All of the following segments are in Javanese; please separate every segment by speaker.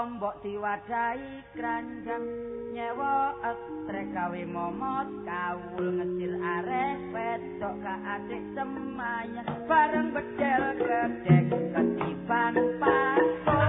Speaker 1: Lombok diwadahi kranjang nyewa estrek gawe momot kawul ngecil arek wedok ka adik semaya bareng bedel gedek ketiban pasol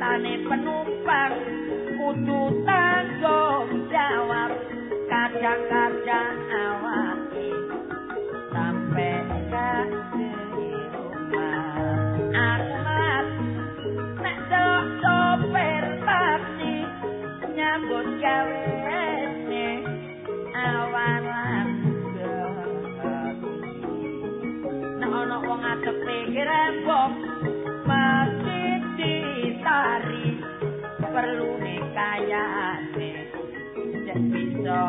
Speaker 1: keselamatan penumpang kudu tanggung jawab kadang-kadang awaki sampai ke rumah amat nek delok sopir taksi nyambut gawe awan lan nek ana wong adep pikir perlu kayane nek bisa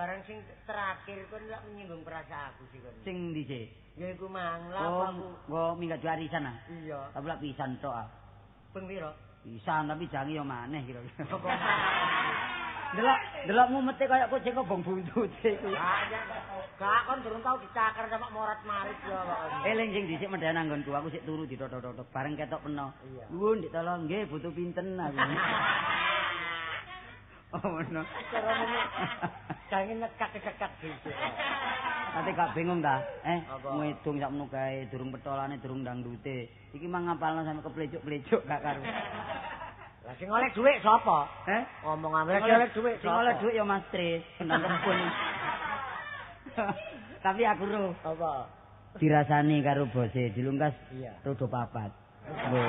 Speaker 1: barang sing
Speaker 2: terakhir kon lak menyinggung perasaan aku sih kon.
Speaker 1: sing dhisik
Speaker 2: Ya iku mang lha
Speaker 1: oh
Speaker 2: aku.
Speaker 1: nggo minggat warisan ah
Speaker 2: Iya.
Speaker 1: tapi lak pisan tok ah
Speaker 2: Ping piro?
Speaker 1: pisan tapi jange yo maneh kira-kira delok delokmu mete kaya kucing kobong buntut iku.
Speaker 2: Gak kon durung tau dicakar sama morat marit ya kok.
Speaker 1: eling sing dhisik mendhan anggonku aku sik turu ditotok-totok bareng ketok peno
Speaker 2: Iya.
Speaker 1: nuwun dik tolong nggih butuh pinten aku oh ngono
Speaker 2: Cara ngene jange nekak-nekak dhisik.
Speaker 1: Ate gak bingung ta? Eh, ngedung sakmono kae durung petolane durung dangdute. Iki mang ngapalno sampe keplecuk-plecuk gak karo.
Speaker 2: Lah sing oleh dhuwit sapa?
Speaker 1: Eh?
Speaker 2: Ngomong ambil sing oleh dhuwit
Speaker 1: Sing oleh dhuwit ya Mas Tris, penonton pun. Tapi aku ro
Speaker 2: Apa?
Speaker 1: dirasani karo bose dilungkas
Speaker 2: Iya.
Speaker 1: rodo papat. Lho,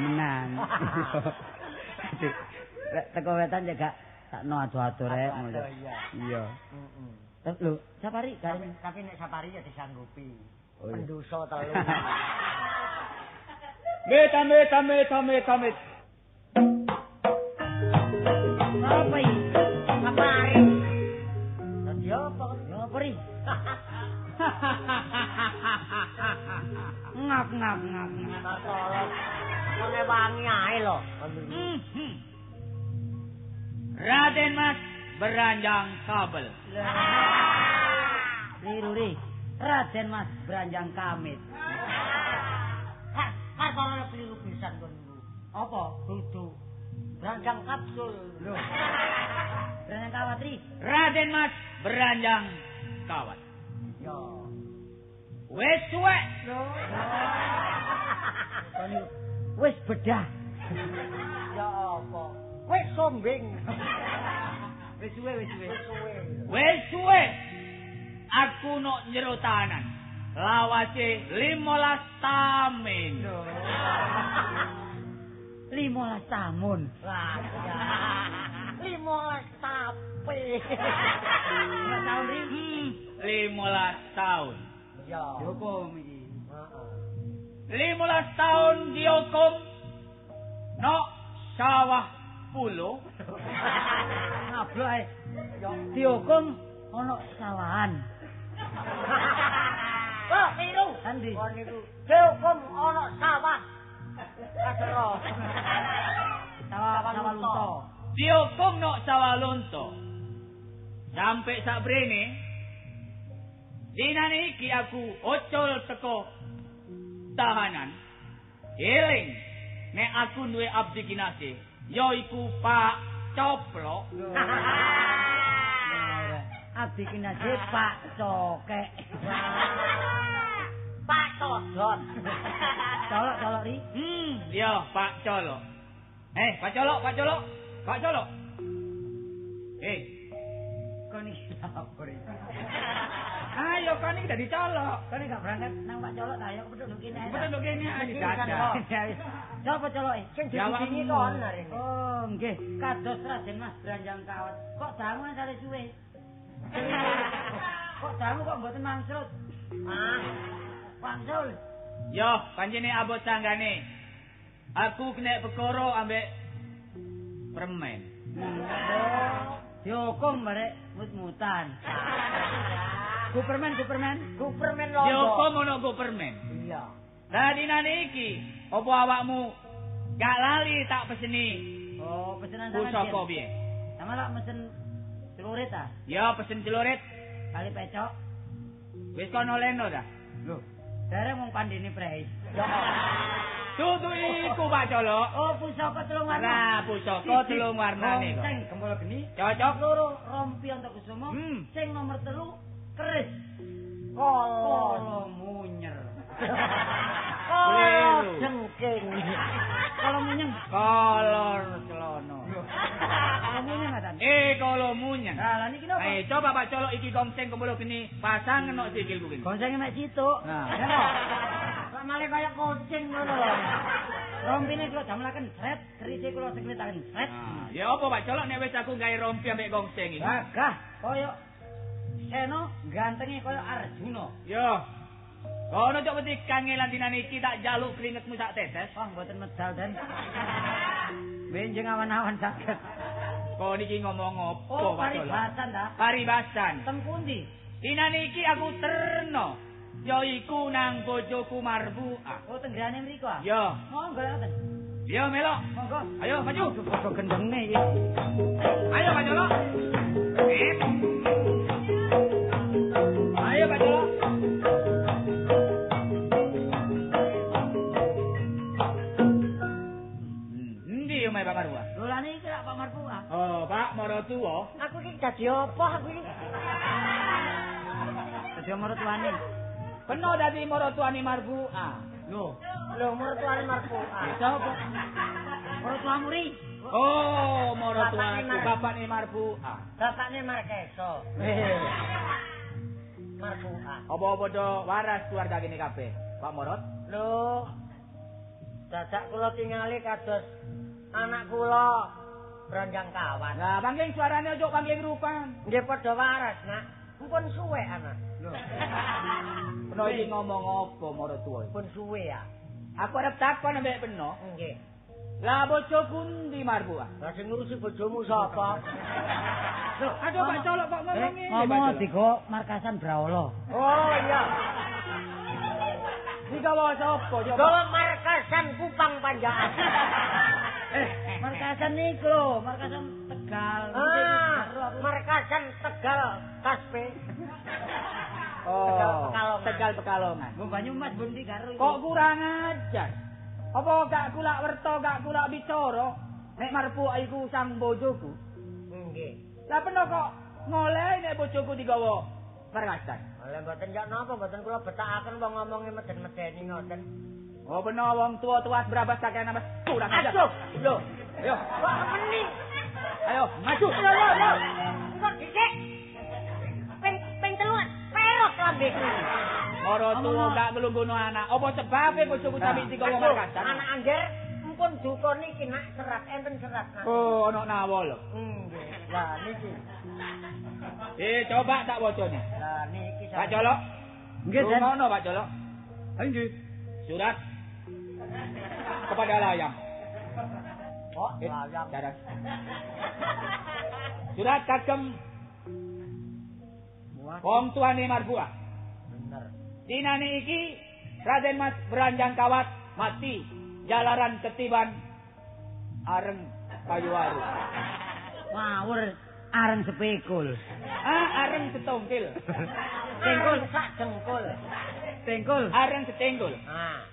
Speaker 1: menang. Lek teko wetan ya gak sakno ado-ado rek ngono.
Speaker 2: Iya.
Speaker 1: Iya.
Speaker 2: Heeh.
Speaker 1: Eh, Lho, sapari
Speaker 2: Tapi,
Speaker 1: karen.
Speaker 2: tapi nek sapari ya disanggupi.
Speaker 1: Oh, iya.
Speaker 2: Pendosa telu.
Speaker 3: Mit, amit, amit, amit, amit.
Speaker 1: Apa iki?
Speaker 2: Sapari. Dadi apa?
Speaker 1: Ya apa ri? Ngap ngap ngap ngap.
Speaker 2: Kone wangi ae lho.
Speaker 1: Raden Mas
Speaker 3: beranjang kabel.
Speaker 1: Liru ri. Raden Mas Branjang Kamit.
Speaker 2: Kak, kasarane keliru pisan kon niku.
Speaker 1: Apa?
Speaker 2: Dudu. Branjang kapsul.
Speaker 1: Lho. Branjang Kawat ri.
Speaker 3: Raden Mas beranjang kawat.
Speaker 2: Yo.
Speaker 3: Wis suwek.
Speaker 1: Kon niku wis bedah.
Speaker 2: Ya apa? Wis sombing.
Speaker 1: Wis suwe wis suwe.
Speaker 2: Wis suwe.
Speaker 3: Aku nok njero tahanan. Lawase 15 tamen.
Speaker 1: Limolas tamun.
Speaker 2: Lah, ya. Limolas tape.
Speaker 1: Ora taun ri.
Speaker 3: Hmm, 15 tahun.
Speaker 2: Ya.
Speaker 1: Hukum iki.
Speaker 2: Heeh.
Speaker 3: 15 tahun dihukum nok sawah
Speaker 1: Ngablok ae. Yo dihukum ana sawahan.
Speaker 2: Wah, piru.
Speaker 1: Endi?
Speaker 2: Kon niku dihukum ana sawah. Kasero.
Speaker 1: Sawah sawah lunto.
Speaker 3: Dihukum nok sawah lonto. Sampai sak brene Dinane iki aku ocol teko tahanan. Eling nek aku duwe abdi kinase, yaiku Pak Coplok.
Speaker 1: Abdi kinaje Pak Cokek.
Speaker 2: Pak Todot.
Speaker 1: Colok-colok ri.
Speaker 3: Hmm, yo Pak Colok. Eh, Pak Colok, Pak Colok. Pak Colok. Eh,
Speaker 1: Kon iki apa ri?
Speaker 3: ayo kan iki dadi colok.
Speaker 1: Kon gak berangkat nang Pak Colok ta ayo kepethuk kene ae.
Speaker 3: Betul kene aja
Speaker 2: Mesti
Speaker 3: dadah.
Speaker 2: kan,
Speaker 1: Coba coloke.
Speaker 2: Sing
Speaker 3: Jawab.
Speaker 2: dibingi kon hari ini.
Speaker 1: Oh, nggih, kados Raden Mas Branjang Kawat. Kok dangu sare suwe? kok dangu kok mboten mangsrut?
Speaker 2: Ah,
Speaker 1: Pangsul.
Speaker 3: Yo, pancene abot tanggane. Aku kena perkara ambek permen.
Speaker 1: Oh, dihukum barek mut-mutan. Superman, Superman.
Speaker 2: Superman
Speaker 3: Yo
Speaker 2: londo.
Speaker 3: kok ngono go permen.
Speaker 2: Iya.
Speaker 3: Dadi nane iki, opo awakmu gak lali tak peseni
Speaker 1: Oh, pesenan sama
Speaker 3: pusaka piye?
Speaker 1: Sama lah mesen celurit ah,
Speaker 3: Yo pesen celurit,
Speaker 1: kali pecok.
Speaker 3: wis kono leno dah.
Speaker 1: Loh, dereng mung pandine preis.
Speaker 3: Dudu iku Pak Colok.
Speaker 1: Oh, pusaka telung warna.
Speaker 3: Nah, pusaka telung warnane kok.
Speaker 1: Sing gembala geni.
Speaker 3: Cocok.
Speaker 1: Loro rompi untuk kusumo.
Speaker 3: Hmm.
Speaker 1: Sing nomor telu keris. Kolo munyer.
Speaker 3: Keliru.
Speaker 2: jengking.
Speaker 1: Kalau munyeng.
Speaker 3: Kolor celono.
Speaker 1: Munyeng.
Speaker 3: Eh,
Speaker 1: lah niki napa?
Speaker 3: Eh, coba Pak Colok iki gongseng kembali gini, pasang sikilku gini.
Speaker 1: Goncenge mek situ.
Speaker 3: Nah.
Speaker 1: Kok malah kaya kucing ngono lho. Rompine kula damelaken sret, kerise kula sekletaken sret.
Speaker 3: Ya apa Pak Colok nek wis aku gawe rompi ambek gongseng iki.
Speaker 1: Gagah kaya Seno gantenge kaya Arjuna.
Speaker 3: Yo. Kono cok wedi kangelan dinane iki tak jaluk keringetmu sak tetes.
Speaker 1: Wah, mboten medal dan. Benjing awan-awan saged.
Speaker 3: Kok niki ngomong apa
Speaker 1: Oh,
Speaker 3: Pak Colok?
Speaker 1: paribasan ta?
Speaker 3: Paribasan.
Speaker 1: Teng pundi?
Speaker 3: Dinane iki aku terno. Yaiku nang bojoku Marbuah.
Speaker 1: Oh, tenggrane mriku ah.
Speaker 3: Yo.
Speaker 1: Monggo ngoten.
Speaker 3: Yo melok.
Speaker 1: Monggo.
Speaker 3: Ayo maju.
Speaker 1: Padha gendenge iki.
Speaker 3: Ayo Pak Colok. Pak Marotuwa.
Speaker 2: Aku iki dadi apa aku iki?
Speaker 1: Dadi mertuane.
Speaker 3: Peno dadi marotuane Marbuah.
Speaker 1: Lho,
Speaker 2: Lho mertuane marfuah.
Speaker 1: sapa? Mertuamu ri.
Speaker 3: Oh,
Speaker 2: Bapakne
Speaker 3: marotuaku
Speaker 2: Mar-
Speaker 3: bapakne Marbuah.
Speaker 2: Bapakne Markeso. Marfuah.
Speaker 3: Apa padha waras keluarga kene kabeh? Pak Morot?
Speaker 2: Lho. Dadak kula tingali kados anak kula branjang kawan.
Speaker 3: Lah, pangling suarane ojo pangling rupan.
Speaker 2: Nggih padha waras, Nak. Pun suwe anak.
Speaker 1: Lho.
Speaker 3: Peno iki ngomong apa marotuwa?
Speaker 2: Pun suwe ya.
Speaker 3: Aku arep takon ambek peno.
Speaker 2: Nggih.
Speaker 3: Lah bojoku ndi Marbuah?
Speaker 2: Lah sing ngurusi bojomu sapa?
Speaker 3: Loh, aduh Pak Colok kok ngomong
Speaker 1: Eh,
Speaker 3: ngene, Pak
Speaker 1: ngomong digo markasan Braolo.
Speaker 2: Oh iya.
Speaker 3: Digawa sapa coba?
Speaker 2: Gawa markasan Kupang Panjaan.
Speaker 1: Eh, markasan niku lho, markasan Tegal.
Speaker 2: Ah, markasan Tegal Kaspe.
Speaker 3: Oh,
Speaker 2: Tegal Pekalongan.
Speaker 3: Tegal Pekalongan.
Speaker 1: Mbok Banyumas bundi karo.
Speaker 3: Kok kurang ajar? Apa gak kula werta, gak kula bicara? Nek marpu iku sang bojoku.
Speaker 2: Nggih.
Speaker 3: Lah peno kok ngoleh nek bojoku digawa markasan.
Speaker 2: Oleh mboten jak napa mboten kula betakaken wong ngomongi meden-medeni ngoten.
Speaker 3: Oh bener wong tua-tua berabas kakek nama kurang ajar.
Speaker 2: Aduh.
Speaker 3: Ayo,
Speaker 2: Kok meni?
Speaker 3: ayo, maju.
Speaker 2: Yo yo yo. Kok dhisik? Ping ping teluan. Perot lambe.
Speaker 3: Moro
Speaker 1: ngomong.
Speaker 3: gak ngelungguno anak. Apa sebabnya bojoku sampe digawa
Speaker 2: Aduh,
Speaker 3: markasan?
Speaker 2: Anak angger mpun duka niki nak serat enten serat. Nak.
Speaker 3: Oh, ono nawa lho.
Speaker 2: Nggih. Lah niki.
Speaker 3: Eh, coba tak bocone.
Speaker 2: Lah niki
Speaker 3: Pak Colok.
Speaker 1: Nggih, Den.
Speaker 3: Ngono, Pak Colok.
Speaker 4: Nggih.
Speaker 3: Surat kepada layang. Darat. Surat kagem wong tuane Marbuah.
Speaker 2: bener.
Speaker 3: Dinane iki Raden Mas beranjang kawat mati jalaran ketiban areng kayu waru.
Speaker 1: Ngawur areng sepikul.
Speaker 3: Ah, areng setongkil.
Speaker 2: Tengkul sak jengkul.
Speaker 1: Tengkul.
Speaker 3: Areng setenggul.
Speaker 2: Ah.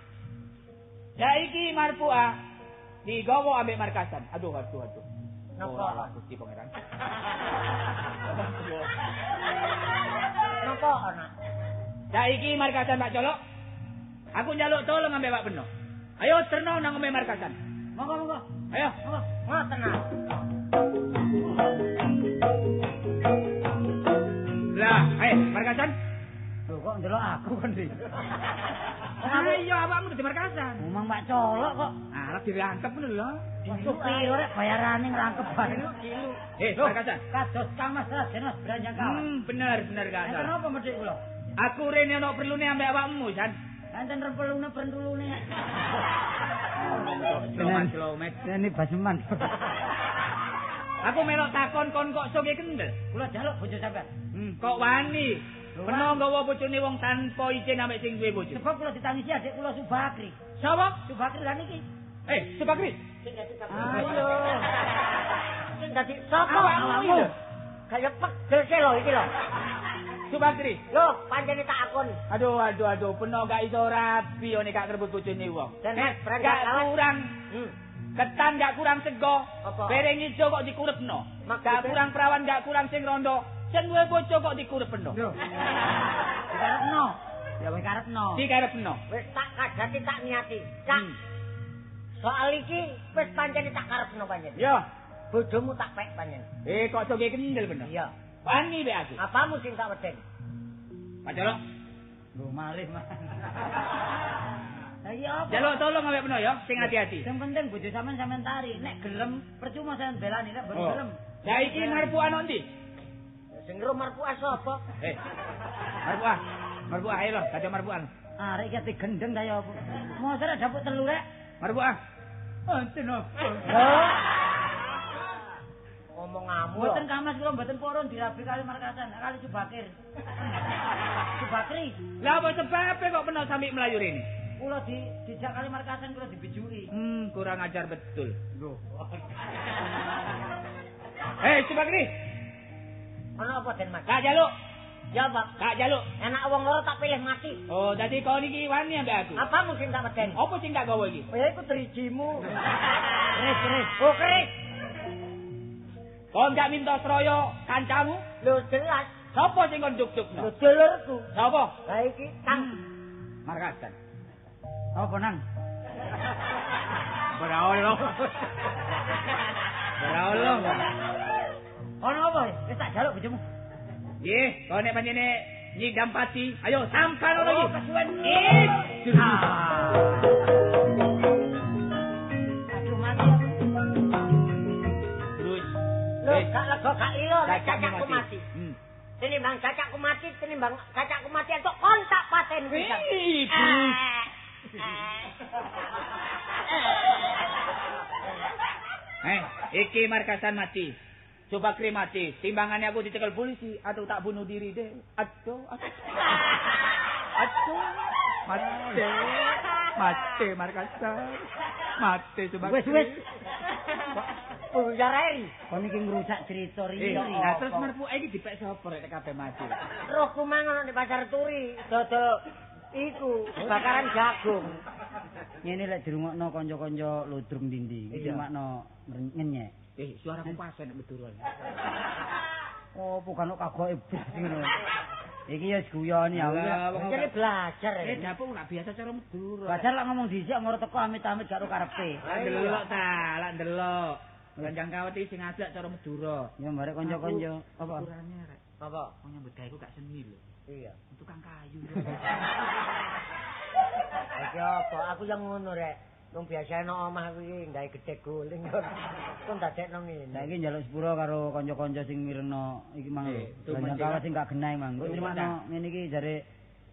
Speaker 3: Saiki Marbuah digawa ambek markasan. Aduh, aduh, aduh.
Speaker 2: Napa?
Speaker 3: Oh, Gusti Pangeran.
Speaker 2: Napa ana?
Speaker 3: Saiki markasan Pak Colok. Aku njaluk tolong ambek Pak Beno. Ayo terno nang ambek markasan.
Speaker 1: Monggo monggo.
Speaker 3: Ayo.
Speaker 1: Monggo.
Speaker 2: Ngoten ah.
Speaker 3: Lah, ayo markasan.
Speaker 1: Kok ndelok aku kan iki.
Speaker 3: Ayo awakmu di markasan.
Speaker 1: Ngomong Pak Colok kok.
Speaker 3: Lagi dirangkep ngono lho.
Speaker 1: Iku piro rek bayarane ngrangkep bareng.
Speaker 3: Eh,
Speaker 1: Loh,
Speaker 3: markasan.
Speaker 1: Kados Kang Mas Raden Mas Branjang kawan.
Speaker 3: Hmm, bener bener gak
Speaker 1: Enten
Speaker 3: salah.
Speaker 1: apa medhik kula?
Speaker 3: Aku rene ono perlune ambek awakmu, San.
Speaker 1: Enten rempelune pentulune.
Speaker 3: Selamat kilomet.
Speaker 1: Ini baseman.
Speaker 3: Aku melok takon kon kok soge kendel.
Speaker 1: Kula jaluk bojo sampean.
Speaker 3: Hmm, kok wani? Peno nggawa bojone wong tanpa izin ambek sing duwe bojo.
Speaker 1: Sebab kula ditangisi adik kula Subakri.
Speaker 3: Sapa?
Speaker 1: Subakri lan iki.
Speaker 3: Eh, Subakri.
Speaker 1: Ayo.
Speaker 2: Sing dadi sapa
Speaker 3: Awakmu.
Speaker 2: Kaya pegel sih lho iki lho.
Speaker 3: Subakri.
Speaker 2: Lho, pancene tak akon.
Speaker 3: Aduh, aduh, aduh, peno gak iso rabi nek gak kerebut bojone wong.
Speaker 2: Dan,
Speaker 3: Eh, gak kurang
Speaker 2: Hmm.
Speaker 3: ketan gak kurang sego. Bereng ijo kok dikurepno. Gak kurang perawan gak kurang sing rondo. Sing duwe bojo kok dikurepno.
Speaker 1: Dikarepno. Ya kowe karepno.
Speaker 3: Dikarepno.
Speaker 2: Wis tak kadati tak niati. Cak.
Speaker 3: Hmm.
Speaker 2: Soal iki wis pancene tak karepno pancen.
Speaker 3: Yo,
Speaker 2: Bojomu tak pek pancen.
Speaker 3: eh kok soge kendel bener.
Speaker 2: Iya.
Speaker 3: Wani be aku.
Speaker 2: Apamu sing tak weden?
Speaker 3: Jaluk,
Speaker 1: Lho malih Mas. Lah iya apa?
Speaker 3: jaluk tolong ambek peno ya, sing hati-hati.
Speaker 1: Sing penting bojo sampean sampean tari. Nek gelem percuma sampean belani nek boten
Speaker 3: Oh.
Speaker 1: gelem.
Speaker 3: Saiki marpu ano ndi?
Speaker 2: Sing ro marpuah sapa?
Speaker 3: Eh. Marpu ah. Marpu ah, ayo lho, kaca marpu ah.
Speaker 1: Arek iki ati gendeng ta ya apa? Mosok rek dapuk telu rek.
Speaker 3: Marpu ah. Anten apa?
Speaker 2: Omonganmu lho.
Speaker 1: Mboten kamas kula mboten purun dirabi kali markasan, kali Subakir. Subakri,
Speaker 3: Lah apa sebabnya kok peno sampe melayu rene?
Speaker 1: kula di dijak kali markasan kula dibijuki.
Speaker 3: Hmm, kurang ajar betul.
Speaker 1: Lho.
Speaker 3: Eh, Subakri,
Speaker 2: Ana apa Den Mas?
Speaker 3: Kak Jaluk,
Speaker 2: Ya, Pak.
Speaker 3: Kak Jaluk.
Speaker 2: Enak wong loro tak pilih mati.
Speaker 3: Oh, dadi kau niki wani ambek aku.
Speaker 2: Apamu sing tak weden?
Speaker 3: Apa sing tak gawe iki?
Speaker 2: Oh, ya iku drijimu.
Speaker 1: Keris, keris.
Speaker 2: Oh, keris.
Speaker 3: Kau ndak minta seroyo kancamu?
Speaker 2: Lho jelas.
Speaker 3: Sapa sing kon
Speaker 2: Lho
Speaker 3: duk-dukno?
Speaker 2: dulurku.
Speaker 3: Sapa?
Speaker 2: Lah iki Kang.
Speaker 3: Markasan.
Speaker 1: Apa nang?
Speaker 3: Berawolo. Berawolo.
Speaker 1: Ono apa? Wis tak jaluk bojomu.
Speaker 3: Nggih, kau nek panjene nyidam pati, ayo sampan ono iki.
Speaker 1: Oh.
Speaker 3: Ih.
Speaker 1: Ah. Aduh mati aku.
Speaker 3: Terus.
Speaker 2: Lho
Speaker 3: Eh,
Speaker 2: gak lega gak lilo
Speaker 3: cacakmu
Speaker 2: cacakku mati.
Speaker 3: Hmm.
Speaker 2: Tinimbang cacakku mati, tinimbang cacakku mati entuk kontak paten.
Speaker 3: Wih, Eh, iki markasan mati. Coba krim mati. Timbangannya aku dicekel polisi atau tak bunuh diri deh. Aduh, aduh. Aduh. Mati. Mati markasan. Mati coba.
Speaker 1: Wis, wis.
Speaker 2: buyar ae.
Speaker 1: Kon iki ngrusak cerita
Speaker 3: Eh,
Speaker 1: riyo.
Speaker 3: nah terus merpu iki dipek sapa rek kabeh mati.
Speaker 2: Rohku mangan di pasar turi, dodol iku bakaran jagung.
Speaker 1: Ngene lek dirungokno kanca-kanca ludrung dindi, iki makno ngenyek.
Speaker 3: Eh, suaraku pas nek Meduro.
Speaker 1: Oh, bukan kok kagoke blas ngono. Iki ya guyoni ya.
Speaker 2: Jadi belajar
Speaker 3: Eh,
Speaker 2: ya.
Speaker 3: dapur nak biasa cara Meduro.
Speaker 1: Wajar lah ngomong dhisik moro teko amit-amit karo karepe.
Speaker 3: Lah ndelok ta, lah ndelok. Kanjang kawet iki sing ngajak cara Meduro.
Speaker 1: Ya barek kanca-kanca apa?
Speaker 3: Ukurane rek.
Speaker 2: Apa?
Speaker 3: Wong nyambut gawe gak seni lho.
Speaker 2: Iya.
Speaker 3: Tukang kayu.
Speaker 2: Iki apa? Aku yang ngono rek. Wong biasa nang omah kuwi gawe gede guling kon. Kon dadekno ngene.
Speaker 1: Saiki njaluk sepuro karo kanca-kanca sing mirengno iki mang lho. Kawat
Speaker 3: Kak.
Speaker 1: sing gak genah mang. Kok terima ngene iki jare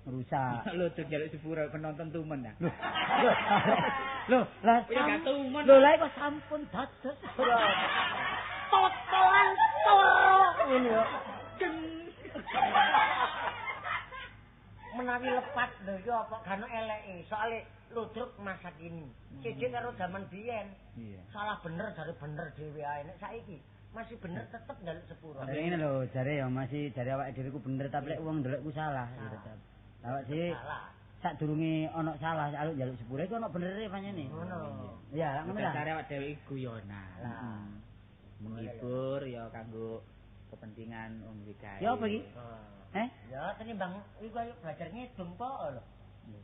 Speaker 1: rusak.
Speaker 3: Lho tuh jaluk sepuro penonton tumen ya.
Speaker 1: Loh, lah
Speaker 3: Ya gak tumen.
Speaker 1: Lho, lah kok sampun dados.
Speaker 2: Totolan toro ngene yo. Menawi lepat lho yo apa gano eleke. Soale ludruk masa kini. Siji karo zaman biyen.
Speaker 3: Iya.
Speaker 2: Salah bener dari bener dhewe ae. Nek saiki masih bener tetep njaluk sepuro.
Speaker 1: Jare ngene lho, jare ya masih jare awake dhewe ku bener tapi lek wong ndelokku salah ya tetep. Awak dhewe
Speaker 2: Salah.
Speaker 1: sadurunge ana salah aluk njaluk sepuro iku ana benere pancene.
Speaker 2: Ngono.
Speaker 1: Ya, lak ngono lah.
Speaker 3: Dasare awak dhewe iku guyonan.
Speaker 2: Lah.
Speaker 3: Menghibur ya kanggo kepentingan wong gawe.
Speaker 1: Ya apa iki? Eh?
Speaker 2: Ya tenimbang iku ayo belajar ngidung po lho.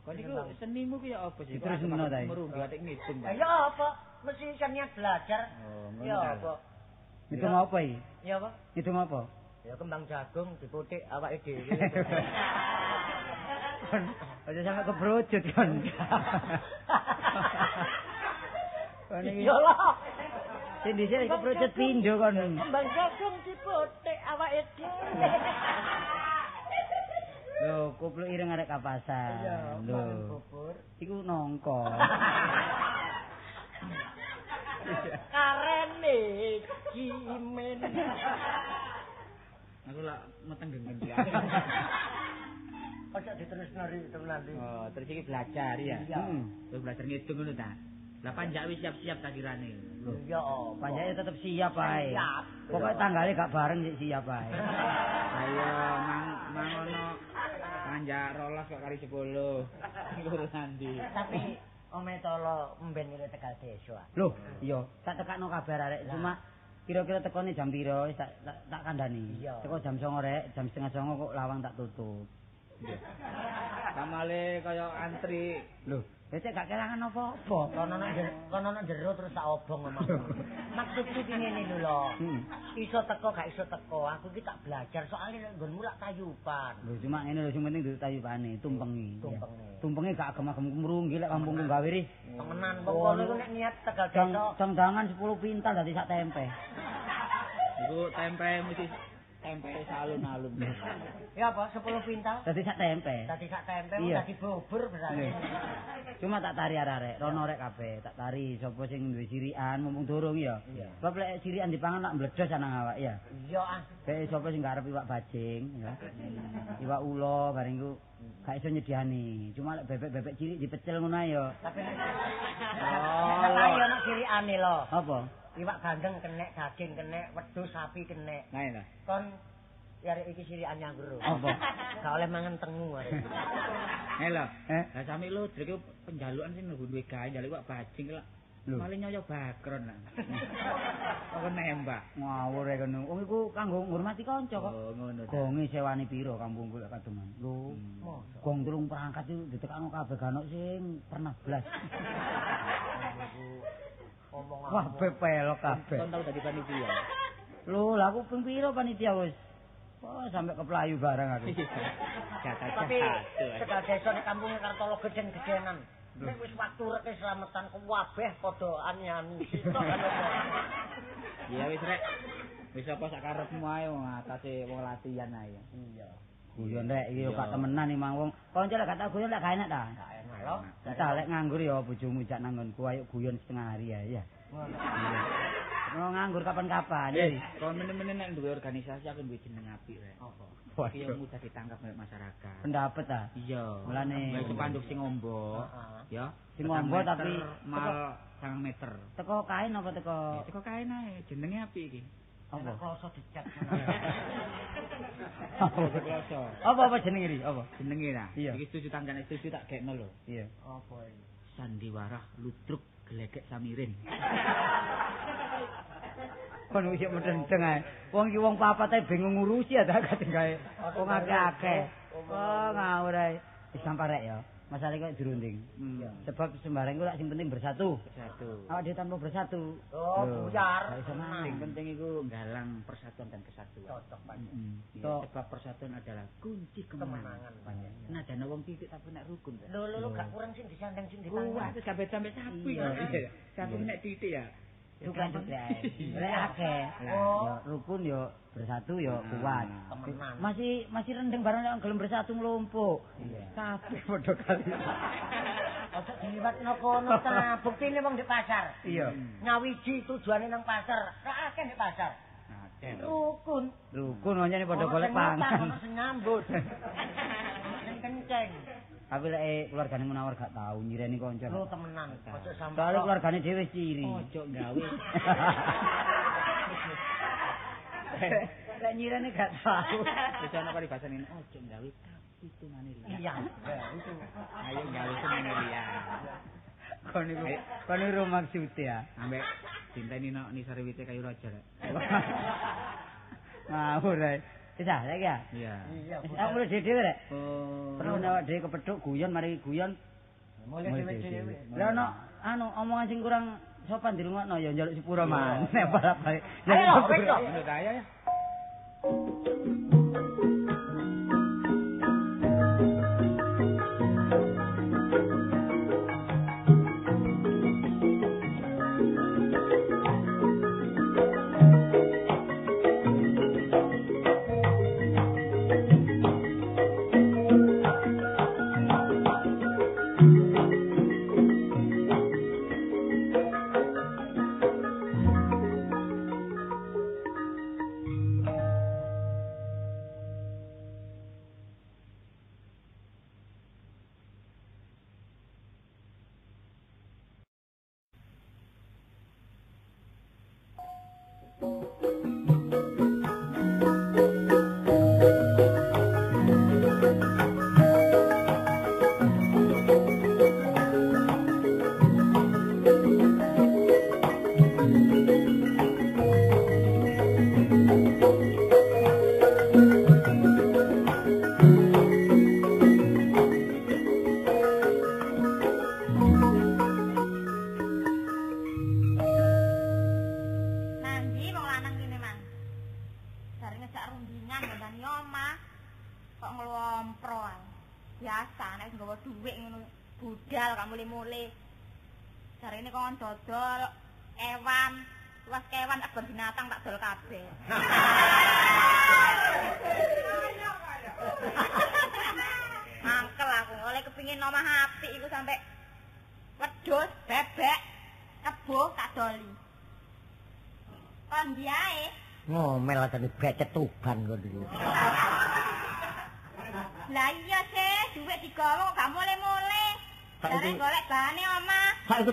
Speaker 3: Kon iku senimu ku ya apa sih?
Speaker 1: Terus ngono ta?
Speaker 3: Merunggu atik ngitung.
Speaker 2: Ya apa? Mesti niat belajar.
Speaker 3: Oh, ngono
Speaker 2: Ya apa?
Speaker 1: Hitung apa iki?
Speaker 2: Ya apa?
Speaker 1: Hitung apa?
Speaker 2: Ya kembang jagung diputik awake dhewe.
Speaker 1: Kon aja sampe kebrojot kon. Kon iki
Speaker 2: Ya lah.
Speaker 1: sing dhisik kebrojot pindho kon.
Speaker 2: Kembang jagung diputik awake dhewe.
Speaker 1: Lho, kupluk ireng arek kapasan.
Speaker 2: Ya,
Speaker 1: Lho,
Speaker 2: mangan bubur.
Speaker 1: iku nongko.
Speaker 2: Karene kimen.
Speaker 3: Aku lak meteng gengen dia.
Speaker 2: Ojo diterusno ri temenan ri.
Speaker 3: Oh, terus iki belajar ya.
Speaker 2: Iya.
Speaker 1: Hmm.
Speaker 3: Terus belajar ngitung ngono ta. Lah panjak wis siap-siap tak kirane.
Speaker 2: Ya apa?
Speaker 1: Panjake tetep siap ae.
Speaker 2: Siap.
Speaker 1: Pokoke tanggale gak bareng sik siap ae.
Speaker 3: Ayo mang mangono panjak rolas kok kali 10. Iku urusan ndi?
Speaker 2: Tapi Ome Tolo mben ngene Tegal Desa.
Speaker 1: Loh, iya, tak tekakno kabar arek. Cuma kira-kira tekone jam piro tak tak, tak kandhani. Teko jam 09.00 rek, jam setengah 09.00 kok lawang tak tutup.
Speaker 3: Kamale kaya antri.
Speaker 1: Loh, wis gak kelangan apa-apa.
Speaker 2: Kono nang jero, kono nang jero terus tak obong omah. Maksudku ki ngene lho lho.
Speaker 1: Hmm.
Speaker 2: Iso teko gak iso teko, aku ki tak belajar soalnya nggonmu lak tayupan.
Speaker 1: Lho cuma ngene lho sing penting dudu tayubane, tumpengi.
Speaker 2: Tumpengi.
Speaker 1: Tumpengi gak agem-agem merunggi lek kampungku gawe ri.
Speaker 2: Temenan kono iku nek niat Tegal Desa.
Speaker 1: candangan 10 pintal dadi sak tempe.
Speaker 3: Iku tempe mesti tempe salun-alun.
Speaker 2: Ya apa 10 pintal?
Speaker 1: Dadi sak tempe.
Speaker 2: Dadi sak tempe
Speaker 1: Iya.
Speaker 2: dadi bubur berarti.
Speaker 1: Cuma tak tari arek, rono rek kabeh, tak tari sapa sing duwe sirikan mumpung durung ya. Sebab lek sirikan dipangan nak mbledos anang awak ya.
Speaker 2: Iya ah.
Speaker 1: Kayak sapa sing garep iwak bajing ya. Iwak ulo bareng iku gak iso nyediani. Cuma lek bebek-bebek cilik dipecel ngono ya.
Speaker 2: Tapi
Speaker 3: Oh,
Speaker 2: iya nak sirikane lho.
Speaker 1: Apa?
Speaker 2: Iwak gandeng kenek, daging kenek, wedhus sapi kenek.
Speaker 3: Nah, lah.
Speaker 2: Kon ya rek iki sirikan nyanggur.
Speaker 1: Apa?
Speaker 2: Gak oleh mangan tengu arek.
Speaker 3: Eh lho.
Speaker 1: Eh?
Speaker 3: Lah sami lu drek penjalukan sing nunggu duwe gawe njaluk wak bajing lho.
Speaker 1: Lho.
Speaker 3: Paling nyoyo bakron lah. Kok nembak.
Speaker 1: Ngawur rek ngono. Wong iku kanggo ngurmati kanca kok.
Speaker 3: Oh, ngono. ta.
Speaker 1: Gonge sewani piro kampungku lek kademan. Lho,
Speaker 2: Mosok.
Speaker 1: gong tulung perangkat itu ditekakno kabeh ganok sing pernah blas. Kabeh pelok kabeh.
Speaker 3: Kon tau dadi panitia.
Speaker 1: Lho, lah aku ping piro panitia wis. Oh, sampai ke Pelayu bareng aku.
Speaker 2: Tapi. Tegal Desa nek kampungnya Kartolo geden-gedenan. Nek wis waktu rek slametan kabeh padha ani-ani sitok kan apa.
Speaker 3: Ya wis rek. Wis apa sak karepmu ae wong atase wong latihan ae.
Speaker 2: Iya.
Speaker 1: Guyon rek iki yo gak temenan iki mang wong. Kanca lek gak tau guyon lek gak enak ta.
Speaker 2: Gak enak lho.
Speaker 1: Entah lek nganggur ya bojomu jak nanggonku ayo guyon setengah hari ya. ya.
Speaker 2: Ngono.
Speaker 1: Nganggur kapan-kapan.
Speaker 3: Eh, kon meneh-meneh nek duwe organisasi aku duwe jeneng apik rek.
Speaker 2: Apa?
Speaker 3: Iki yang mudah ditangkap oleh masyarakat.
Speaker 1: Pendapat ta.
Speaker 3: Iya.
Speaker 1: Mulane-
Speaker 3: Mulai sepanduk sing ombo,
Speaker 2: Heeh.
Speaker 3: ya.
Speaker 1: Sing ombo tapi-
Speaker 3: mal 9 meter.
Speaker 1: Teko kain apa teko
Speaker 3: Ya, Teko kae nae, jenenge apik iki.
Speaker 2: Apa
Speaker 1: apa?
Speaker 2: kloso dicat.
Speaker 3: Kloso.
Speaker 1: Apa apa jenenge iki? Apa?
Speaker 3: Jenenge lah.
Speaker 1: Iya.
Speaker 3: Iki setuju tanggane setuju tak gekno lho.
Speaker 1: Iya.
Speaker 2: Apa ini?
Speaker 3: Sandiwarah ludruk gelegek samirin.
Speaker 1: Kono iki medendeng ae. Wong iki wong papat ae bingung ngurusi ya ta kadang kae. Wong akeh-akeh. Oh, ngawur ae. Wis samparek ya. Masalah kok dirunding.
Speaker 3: Hmm.
Speaker 1: Sebab sembarang iku lak sing penting bersatu.
Speaker 3: Satu.
Speaker 1: Awak dhewe tanpa bersatu.
Speaker 2: Oh, buyar.
Speaker 3: Sing penting iku galang persatuan dan kesatuan.
Speaker 2: Cocok banget.
Speaker 3: Mm. Ya,
Speaker 1: Tok.
Speaker 3: sebab persatuan adalah kunci kemenangan.
Speaker 2: Kemenangan banyak.
Speaker 3: Nah, dana wong titik tapi nek rukun.
Speaker 2: Lho lho lho gak kurang sing disandang sing
Speaker 3: Wah,
Speaker 2: ditangkap.
Speaker 3: itu sampai sampai sapi.
Speaker 1: Iya.
Speaker 3: Sapi nek titik ya.
Speaker 1: Sukan juga ae. Lek akeh.
Speaker 2: Oh.
Speaker 1: Rukun yo bersatu yo kuat. Masih masih rendeng barang nek gelem bersatu nglumpuk.
Speaker 3: Iya.
Speaker 1: Kabeh padha kali.
Speaker 2: Ojo diliwatno kono ta. Buktine wong di pasar.
Speaker 1: Iya.
Speaker 2: Nyawiji tujuane nang pasar. Ra akeh di pasar. Rukun.
Speaker 1: Rukun nih padha golek
Speaker 2: sing ngutang,
Speaker 1: pangan.
Speaker 2: Ono sing nyambut. Ono Sing kenceng.
Speaker 1: Tapi lek eh, keluargane Munawar gak tau nyireni kanca.
Speaker 2: Lu temenan. Ojo sampe.
Speaker 1: Soale keluargane dhewe ciri.
Speaker 3: Ojo gawe.
Speaker 1: Lek nyireni gak tau.
Speaker 3: Wis ana paribasane ojo gawe tapi tunane liya.
Speaker 2: Iya. Ya, itu.
Speaker 3: Ayo gawe tunane liya.
Speaker 1: Kon niku kon niku maksud ya.
Speaker 3: Ambek dinteni no nisare wite kayu raja.
Speaker 1: Ngawur ae. Lek ya.
Speaker 3: Iya.
Speaker 2: Iya.
Speaker 1: Wis aku mulai dhewe rek.
Speaker 3: Oh.
Speaker 1: Perlu awak dhewe kepethuk guyon mari guyon.
Speaker 2: Mulai dhewe-dhewe.
Speaker 1: Lah ono anu omongan sing kurang sopan dirungokno ya njaluk sepuro man. Nek balik.
Speaker 2: Ayo, wis kok.
Speaker 3: Menurut saya ya.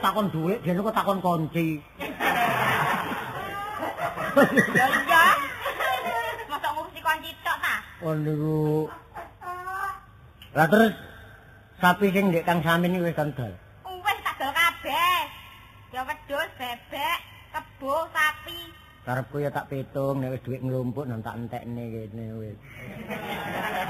Speaker 2: Takon dhuwit, dene kok takon kunci.
Speaker 5: Ya iya. Masa ngurusi kunci tok ta?
Speaker 2: Oh niku. Lah terus sapi sing ndek Kang Samin iki wis kandel.
Speaker 5: Wis tak dol kabeh. Ya wedhus, bebek, kebo, sapi.
Speaker 2: Karepku ya tak pitung nek wis dhuwit nglumpuk nang tak entekne kene wis.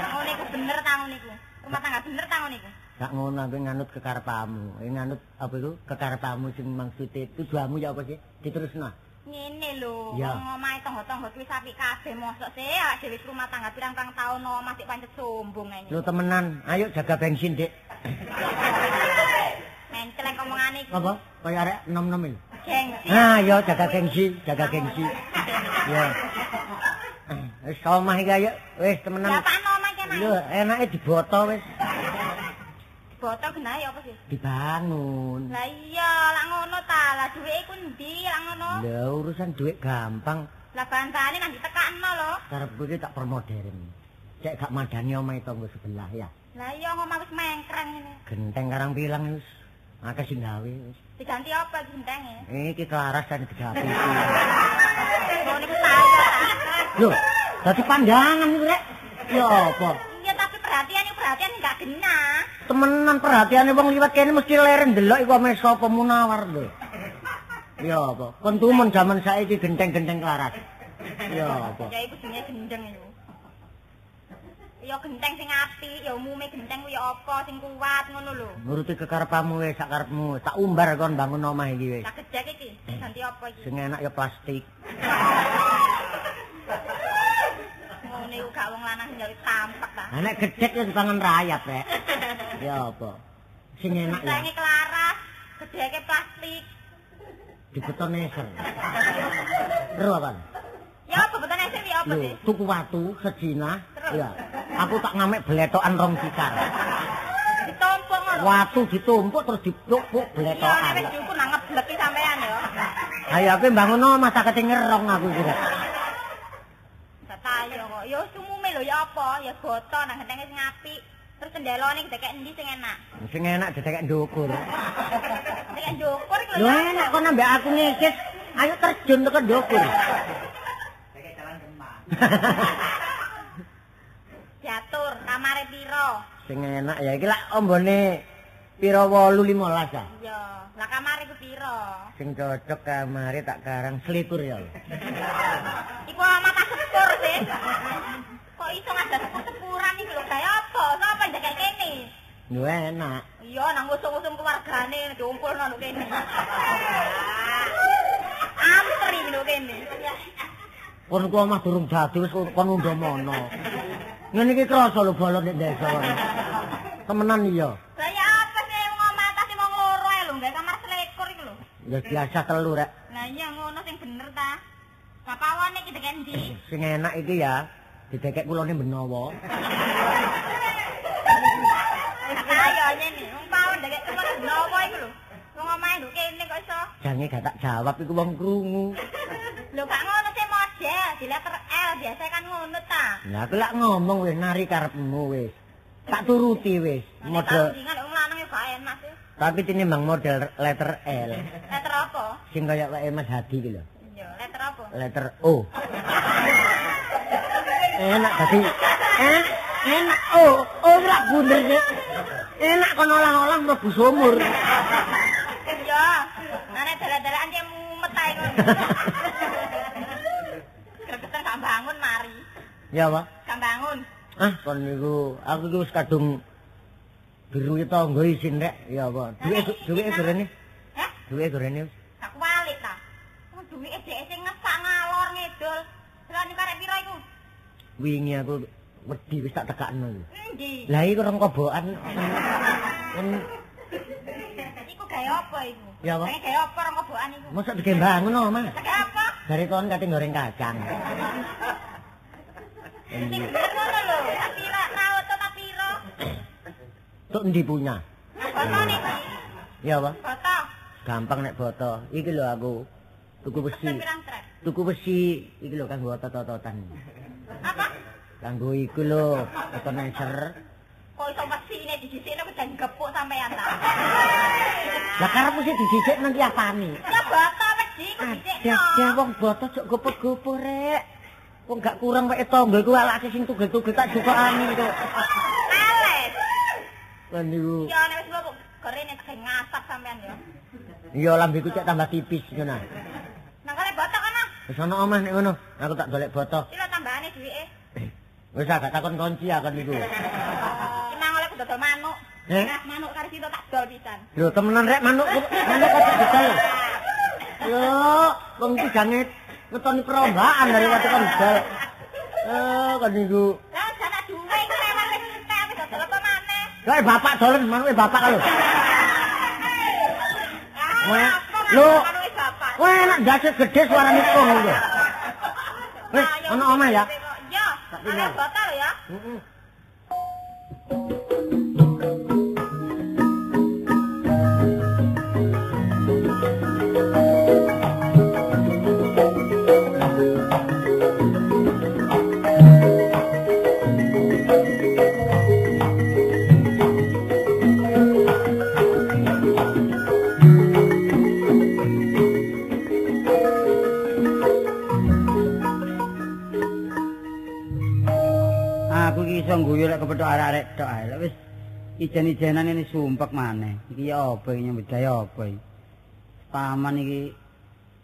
Speaker 5: Ngono iku bener ta ngono iku. Rumah tangga bener ta ngono iku.
Speaker 2: Gak ngono aku nganut kekarepmu. Eh nganut apa itu? Kekarepmu sing maksude tujuanmu ya apa sih? Diterusno.
Speaker 5: Ngene lho,
Speaker 2: Ya.
Speaker 5: wong omahe tangga-tangga kuwi sapi kabeh mosok sih awak dhewe rumah tangga pirang-pirang taun omah sik pancet sombong ae.
Speaker 2: Lu temenan, ayo jaga bensin, Dik.
Speaker 5: Mencelek omongane iku.
Speaker 2: Apa? Kaya arek nom-nom iki.
Speaker 5: Gengsi.
Speaker 2: Ah, yo jaga gengsi, jaga gengsi. Ya. Wis omah iki ayo, wis temenan.
Speaker 5: Ya pak omah iki, Mas.
Speaker 2: Lho, enake diboto wis.
Speaker 5: Botol genahe apa sih?
Speaker 2: Dibangun.
Speaker 5: Lah iya, lak ngono ta. Lah duwike ku ndi lak ngono?
Speaker 2: Lah urusan duit gampang.
Speaker 5: Lah bantane nang ditekakno lho.
Speaker 2: Karepku iki tak permodern. Cek gak madani omahe tangga sebelah ya.
Speaker 5: Lah iya ngomong wis mengkreng ngene.
Speaker 2: Genteng karang bilang wis akeh sing gawe wis.
Speaker 5: Diganti apa gentenge?
Speaker 2: Iki kelaras dan digawe.
Speaker 5: Oh niku saya.
Speaker 2: Lho, dadi pandangan iku rek. Ya apa?
Speaker 5: Iya tapi perhatian perhatian enggak gena.
Speaker 2: Temenan perhatiane wong liwat kene mesti leren ndelok iku ame sapa munawar lho. Ya apa? Kon tumen jaman saiki genteng-genteng kelaras. Ya apa?
Speaker 5: Ya iku jenenge gendeng iku. Ya genteng sing apik, ya umume genteng ku ya apa sing kuat ngono lho.
Speaker 2: Nuruti kekarepmu wis sak karepmu. Tak umbar kon bangun omah iki wis.
Speaker 5: Lah gejek iki ganti apa iki?
Speaker 2: Sing enak ya plastik.
Speaker 5: Iku gak wong lanang gawe tampak ta.
Speaker 2: Nek gedhek ya dipangan rayap rek. Ya apa? Sing enak ya
Speaker 5: Gentenge kelaras, gedheke plastik.
Speaker 2: dibeton neser. Ero apa?
Speaker 5: Ya apa betane sing ya apa sih?
Speaker 2: tuku watu sejina. Ya. Aku tak ngamek bletokan rong tikar.
Speaker 5: Ditumpuk ngono.
Speaker 2: Watu ditumpuk terus dipuk-puk
Speaker 5: Iya,
Speaker 2: bletokan.
Speaker 5: nek wis cukup nang ngebleki sampean ya.
Speaker 2: Ayo aku bangun omah tak kete ngerong aku iki.
Speaker 5: Tayo kok. Ya wis umume lho ya apa? Ya boto nang gentenge sing apik. Terus kendelone gedhek endi sing enak?
Speaker 2: Sing enak didekek ndukur.
Speaker 5: Gedhek ndukur iku
Speaker 2: Lho
Speaker 5: lho.
Speaker 2: enak kok nambah aku ngekis. Ayo terjun tekan ndukur.
Speaker 5: Diatur kamare piro?
Speaker 2: Sing enak ya iki lak ombone pira 8 15 ah.
Speaker 5: Iya. Lah kamare ku piro?
Speaker 2: Sing cocok kamare tak karang selikur ya.
Speaker 5: Iku sih. Kok iso ngadas sepur-sepuran iki lho gawe apa? Sapa yang jaga kene?
Speaker 2: Lho enak.
Speaker 5: Iya, nang usum-usum keluargane diompulno lho kene. Antri lho kene.
Speaker 2: Kon ku omah durung dadi wis kon undha mono. Ngene iki krasa lho bolon nek desa. Temenan iya.
Speaker 5: Lah ya apa sih wong omah wong loro ae lho, gawe kamar selikur iki lho.
Speaker 2: Ya biasa telu rek.
Speaker 5: Lah iya ngono sing bener ta. Kapawane iki deken ndi?
Speaker 2: Sing enak iki ya didekek kulone benowo.
Speaker 5: Ayo nyene, wong pawon deket kemana nopo iku lho. Wong omahe nduk kene kok iso.
Speaker 2: Jange gak tak jawab iku wong krungu.
Speaker 5: Lho gak ngono sih model, di letter L biasa kan ngono ta.
Speaker 2: Lah aku lak ngomong wis nari karepmu wis. Tak turuti wis. Model
Speaker 5: Tandingan wong lanang yo gak enak sih.
Speaker 2: tapi tinimbang model letter L.
Speaker 5: Letter apa?
Speaker 2: Sing kaya wae Mas Hadi iki lho.
Speaker 5: Iya, letter apa?
Speaker 2: Letter O. enak dadi eh enak oh oh ora bunder sih. Enak kon olah-olah mlebu sumur.
Speaker 5: Iya. Nane dalan-dalan dia mumet ae ngono. Gregetan gak bangun mari.
Speaker 2: Ya, Pak.
Speaker 5: Gak bangun.
Speaker 2: Ah, kon niku aku iki wis kadung biru tangga isin rek. Ya, Pak. Duwe duwe gorene.
Speaker 5: Hah?
Speaker 2: Duwe gorene.
Speaker 5: Wong duwike dhek sing ngesak ngalor ngidul. Delani karek piro iku?
Speaker 2: Wingi aku wedi wis tak tekakno.
Speaker 5: Endi?
Speaker 2: Lah iki rong kobokan.
Speaker 5: Iku gawe apa iku?
Speaker 2: Ya, Pak.
Speaker 5: Gawe apa rong kobokan iku?
Speaker 2: mosok digembangun oh, Mas.
Speaker 5: Gawe apa?
Speaker 2: Dari kon kate goreng kacang. Endi?
Speaker 5: ngono lho. Pira raut to tak piro?
Speaker 2: Tuk ndi punya?
Speaker 5: Foto niki.
Speaker 2: Ya, Pak.
Speaker 5: Foto.
Speaker 2: Gampang nek boto. Iki lho aku tuku besi. Tuku besi iki lho kanggo otot-ototan.
Speaker 5: Apa?
Speaker 2: Kanggo iku lho, otoneser.
Speaker 5: Kok iso mesine dijisikno kedan gepuk sampean ta?
Speaker 2: Lah karepmu sih dijijik nanti apane?
Speaker 5: Ya foto wedi.
Speaker 2: Ada wong boto cok gopur-gopur rek. Wong gak kurang wae tangga iku alake sing tugel-tugel tak jukokane kok.
Speaker 5: Ales.
Speaker 2: Lan niku.
Speaker 5: Ya nek wis kok gorene tak ngasak sampean ya.
Speaker 2: Iya lambeku cek tambah tipis ngono.
Speaker 5: Kale botok kana.
Speaker 2: Wis ana omah nek ngono. Aku tak golek boto.
Speaker 5: Piro tambahane duwike?
Speaker 2: Wis gak takon kunci akon niku.
Speaker 5: Cuma oleh dodol manuk.
Speaker 2: Eh?
Speaker 5: Nah, manuk karo situ tak dol pisan.
Speaker 2: Lho temenan rek manuk manuk kok didol. Lho, wong iki jange ngetoni perlombaan dari waktu kan didol. Eh, kan niku.
Speaker 5: Lah jana duwe iku lewat wis entek wis dodol apa maneh.
Speaker 2: Lah bapak dolen manuke bapak lho.
Speaker 5: Ah,
Speaker 2: Wah,
Speaker 5: apa
Speaker 2: lho. Wah, enak dasi gede suarane kong lho. Wis, ana omah ya.
Speaker 5: Ya,
Speaker 2: Tak
Speaker 5: ana botol ya.
Speaker 2: Heeh.
Speaker 1: Ijen-ijenan ini sumpek maneh. Iki ya apa iki nyambut gawe apa? Paman iki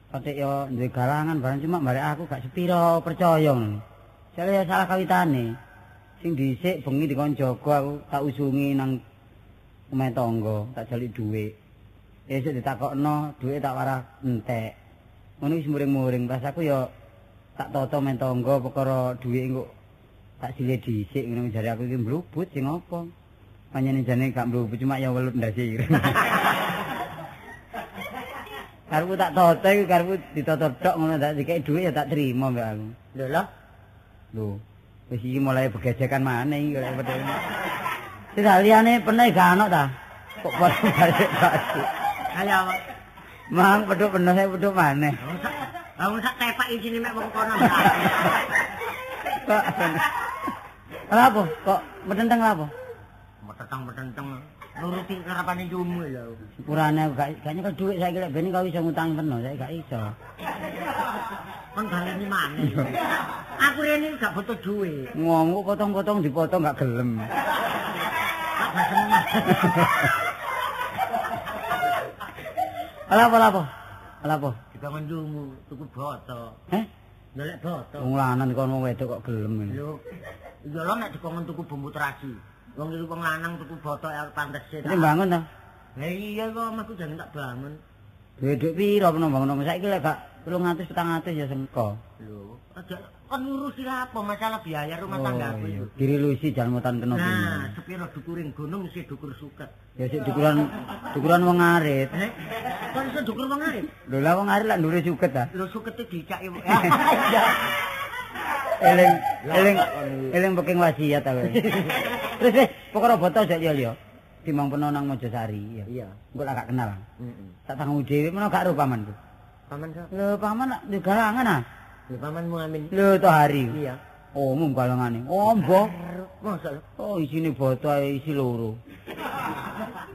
Speaker 1: patik yo duwe galangan barang cuma barek aku gak sepiro percaya ngono. Ya salah kawitane. Sing dhisik bengi dikon jaga aku tak usungi nang omahe tangga, tak jalik dhuwit. Esuk ditakokno, dhuwit tak warah entek. Ngono wis muring-muring pas aku yo tak toto men tangga perkara dhuwit engko tak sile dhisik ngono jare aku iki mlubut sing apa. Panjenengan jane gak mlubut cuma ya welut ndasi. Karepku tak toto iku karepku ditoto tok ngono tak dikek dhuwit ya tak trimo mbak aku.
Speaker 2: Lho lho.
Speaker 1: Lho, wis iki mulai begejekan maneh iki lek pedhe. Wis liyane peneh gak ono ta? Kok padha balik batu.
Speaker 2: Ayo.
Speaker 1: Mang pedhuk penuh saya pedhuk maneh.
Speaker 2: Wong sak tepak isine mek wong kono.
Speaker 1: Kok Lha apa? Kok metenteng lha apa?
Speaker 2: Metentang-metentang nuruti karepane yumu lho.
Speaker 1: Sepurane aku gak gak nyekel dhuwit saiki lek ben kau iso ngutangi penuh, saiki gak iso.
Speaker 2: Kon baleni maneh. Aku rene gak butuh duit.
Speaker 1: Ngomong kok potong-potong dipotong gak gelem. Lha apa apa? Lha apa?
Speaker 2: Dibangun yumu tuku boto.
Speaker 1: Heh?
Speaker 2: Nyolek boto.
Speaker 1: Wong lanang dikon wong wedok kok gelem.
Speaker 2: Lho, iya lho nek dikongkon tuku bumbu terasi. Wong iki wong lanang tuku boto ya pantes e.
Speaker 1: Bangun ta?
Speaker 2: Lah iya kok omahku jangan tak bangun.
Speaker 1: Duit-duit piro peno bangun saiki lek gak 300 400 ya sengko.
Speaker 2: Lho, aja kon ngurusi apa masalah biaya rumah
Speaker 1: Oh,
Speaker 2: tanggaku
Speaker 1: iya.
Speaker 2: itu.
Speaker 1: Dirilusi jalmutan kena
Speaker 2: Nah, sepiro dukuring gunung isi dukur suket.
Speaker 1: Ya sik dukuran dukuran wong arit.
Speaker 2: Eh, kon iso dukur wong arep.
Speaker 1: Lho lah wong arit lak ndure suket ta.
Speaker 2: Lho sukete dicaki.
Speaker 1: Eling eling eling peking wasiat ta. Terus wis pokoke boto aja ya yo. Timbang peno nang Mojosari ya.
Speaker 2: Iya.
Speaker 1: Engko gak kenal.
Speaker 2: Heeh.
Speaker 1: Tak tanggung dhewe meno gak ro pamanku.
Speaker 2: Paman kok.
Speaker 1: Lho paman lak di galangan ah.
Speaker 2: Lho pamanmu amin.
Speaker 1: Lho to hari.
Speaker 2: Iya.
Speaker 1: Oh, mung galangane. Oh, mbok.
Speaker 2: Masa lho?
Speaker 1: Oh, isine boto ae isi loro.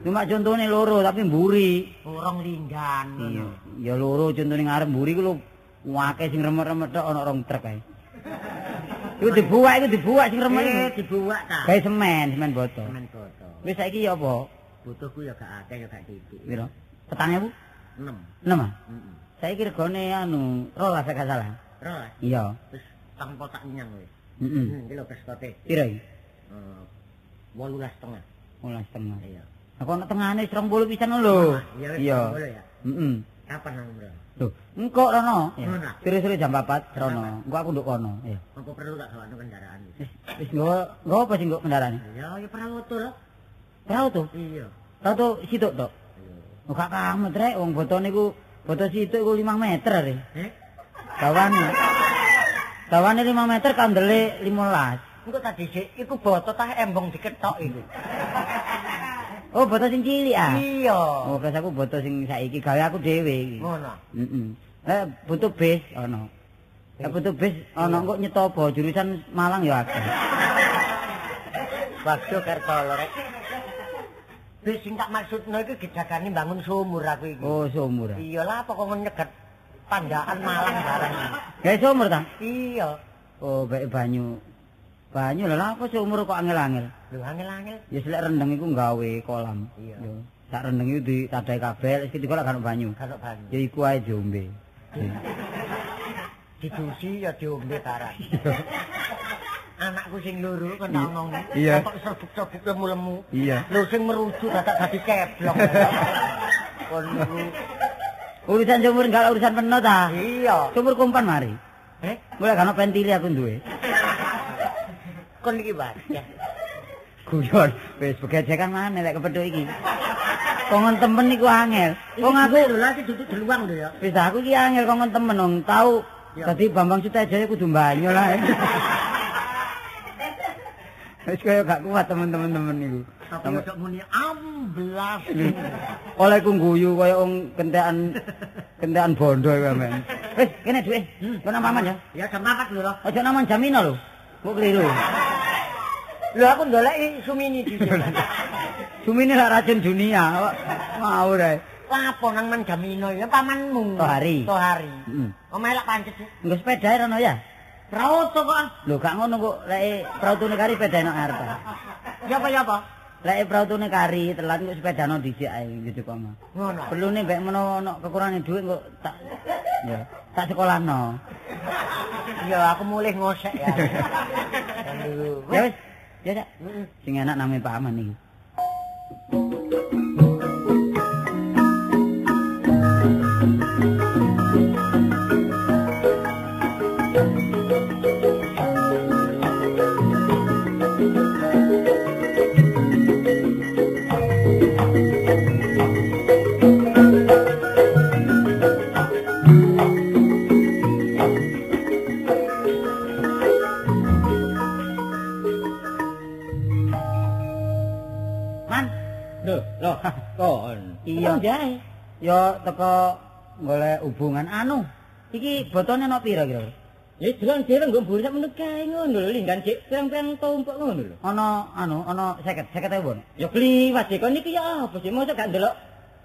Speaker 1: Cuma contone loro tapi mburi.
Speaker 2: Orang linggan.
Speaker 1: Iya, ya loro contone ngarep mburi ku lho akeh sing remet-remet tok ana rong truk ae. Iku dibuak iku dibuak sing remet iku.
Speaker 2: Eh, dibuak ta.
Speaker 1: Gawe semen, semen boto.
Speaker 2: Paman boto.
Speaker 1: Wis saiki ya apa?
Speaker 2: Butuhku ya gak akeh ya gak titik.
Speaker 1: Piro? Petangnya Bu?
Speaker 2: 6.
Speaker 1: 6 ah?
Speaker 2: Heeh.
Speaker 1: Saiki regane anu, rolas gak salah.
Speaker 2: Rolas.
Speaker 1: Iya.
Speaker 2: Wis tanpa tak nyang wis.
Speaker 1: Heeh.
Speaker 2: Iki lho pestote.
Speaker 1: Piro iki?
Speaker 2: Eh, 18 setengah.
Speaker 1: 18 setengah.
Speaker 2: Iya.
Speaker 1: Aku ana tengahane 20 pisan lho.
Speaker 2: Iya,
Speaker 1: Iya. Heeh.
Speaker 2: Kapan nang bro?
Speaker 1: Loh, engko rono. Sore-sore jam 4 rono. Engko aku nduk kono. Iya.
Speaker 2: Apa perlu tak gawakno kendaraan iki?
Speaker 1: Wis nggo nggo apa sih nggo kendaraan?
Speaker 2: Ya, ya perahu tuh lho.
Speaker 1: Tahu tuh.
Speaker 2: Iya.
Speaker 1: Tahu tuh situk tok.
Speaker 2: Iya.
Speaker 1: Oh gak kamet rek wong botone iku boto situk iku 5 meter rek.
Speaker 2: Eh?
Speaker 1: Dawane. Dawane 5 meter kandele 15.
Speaker 2: Engko tadi sik iku boto tah embong diketok iku.
Speaker 1: Oh boto sing cilik ah.
Speaker 2: Iya.
Speaker 1: Oh kes aku boto sing saiki gawe aku dhewe iki.
Speaker 2: Ngono.
Speaker 1: Heeh. Eh butuh bis ana. Eh butuh bis ana kok nyetopo jurusan Malang ya akeh.
Speaker 2: Waktu Kertolo rek. Bis sing tak maksudno iki dijagani bangun sumur aku iki.
Speaker 1: Oh sumur.
Speaker 2: Iya lah apa kok nyeget pandaan Malang bareng.
Speaker 1: Gawe sumur ta?
Speaker 2: Iya.
Speaker 1: Oh baik banyu. Banyu lha apa sumur kok angel-angel?
Speaker 2: Lho angel-angel.
Speaker 1: Ya selek rendeng iku gawe kolam.
Speaker 2: Iya.
Speaker 1: Yo. Sak rendeng iku ditadahi kabel, iki dikola kan banyu.
Speaker 2: Kalau banyu.
Speaker 1: Ya iku ae diombe.
Speaker 2: Didusi ya diombe barang. Anakku sing loro kan tak omong.
Speaker 1: Iya.
Speaker 2: Kok serbuk-serbuk lemu-lemu.
Speaker 1: Iya.
Speaker 2: Lho sing merujuk dadak dadi ceblok. Kon.
Speaker 1: Urusan sumur enggak urusan penuh ta?
Speaker 2: Iya.
Speaker 1: Sumur kumpan mari.
Speaker 2: Eh,
Speaker 1: Mulai kan pentili aku duwe.
Speaker 2: kon iki wae.
Speaker 1: Guyon, wis begejekan maneh lek kepethuk iki. Kongon temen iku angel. Wong aku
Speaker 2: lho lha iki duduk deluang lho ya.
Speaker 1: wis aku iki angel kongon temen wong tau dadi Bambang Sutejaya kudu banyu lah. Wis kaya gak kuat temen-temen temen iku.
Speaker 2: Tapi ojo muni amblas.
Speaker 1: Oleh ku guyu kaya wong kentekan kentekan bondo iku men. Wis kene duwe. Kena paman ya.
Speaker 2: Ya jam 4 lho.
Speaker 1: Aja naman jamino lho. Kok keliru.
Speaker 2: Lho aku ndoleki Sumini di sini.
Speaker 1: Sumine lak racun dunia. Ngawur ae.
Speaker 2: Lapo nang Mandamino ya pamanmu.
Speaker 1: Tohari.
Speaker 2: Tohari.
Speaker 1: Heeh.
Speaker 2: Omae lak pancet.
Speaker 1: Nggo sepeda rono ya.
Speaker 2: Prauto kok.
Speaker 1: Lho gak ngono kok lek prautune kari pedano arep.
Speaker 2: Ya apa ya apa?
Speaker 1: Lek prautune kari telat kok sepedano dhisik ae gitu kok mah.
Speaker 2: Ngono.
Speaker 1: Perlune mbek menawa ono kekurangan dhuwit kok tak ya tak sekolahno.
Speaker 2: Ya aku mulih ngosek ya.
Speaker 1: Ya wis. Ya dak. Sing enak name Pak Aman iki. Iya jae. Ya teko golek hubungan anu. Iki botone ono pira kira-kira?
Speaker 4: Ya jelang-jelang nggo mburi sak meneh kae ngono lho, linggan cek pirang-pirang tumpuk ngono lho.
Speaker 1: Ono anu, ono 50, 50 ewu.
Speaker 4: Ya kliwat sih kon iki ya apa sih mosok gak ndelok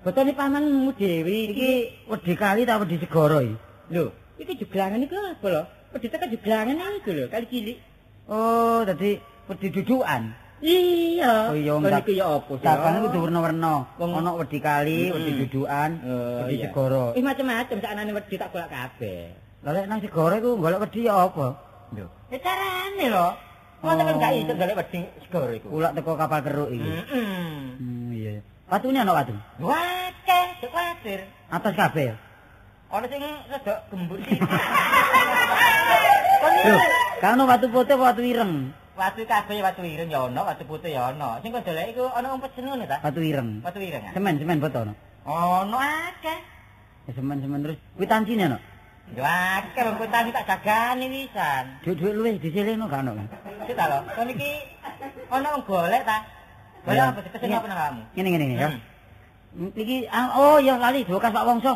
Speaker 4: botone pamanmu dhewe iki.
Speaker 1: Iki wedi kali ta wedi segara iki?
Speaker 4: Lho, iki juglangan iku apa lho? Wedi tekan juglangan iku lho, kali cilik.
Speaker 1: Oh, dadi wedi dudukan.
Speaker 4: Iya.
Speaker 1: Oh iya,
Speaker 4: iki ya apa sih?
Speaker 1: Saban kudu werna-werna.
Speaker 4: Wong-
Speaker 1: Ono wedi kali, wedi dudukan,
Speaker 4: Oh,
Speaker 1: wedi segara.
Speaker 4: Ih macam-macam saknane wedi tak golek kabeh.
Speaker 1: Lah lek nang segara iku golek wedi ya apa?
Speaker 4: Lho, ya carane lho. Mosok kan
Speaker 1: Oh.
Speaker 4: gak iso golek wedi segoro iku.
Speaker 1: Ulak teko kapal keruk iki.
Speaker 4: Heeh.
Speaker 1: Hmm, iya. Watune ono watu.
Speaker 4: Wakeh, cek kuatir.
Speaker 1: Atas kabeh. ya?
Speaker 4: Ana sing rada gembur sih.
Speaker 1: Lho, kan ono watu putih watu ireng?
Speaker 4: Watu kabeh watu ireng ya ana, watu putih ya ana. Sing kok dolek iku ana umpet senune ta?
Speaker 1: Watu ireng.
Speaker 4: Watu ireng. ah?
Speaker 1: Semen, semen foto ono.
Speaker 4: Ono akeh.
Speaker 1: Ya, semen, semen terus. Kuwi tancine ono.
Speaker 4: Yo akeh wong kota tak jagani wisan.
Speaker 1: Duit-duit luwih diselehno gak kan?
Speaker 4: Sik ta lho, kon iki ana wong golek ta? Golek apa sih apa nang kamu?
Speaker 1: Ngene ngene ya.
Speaker 4: Hmm.
Speaker 1: Iki ah, oh ya lali bekas Pak Wongso.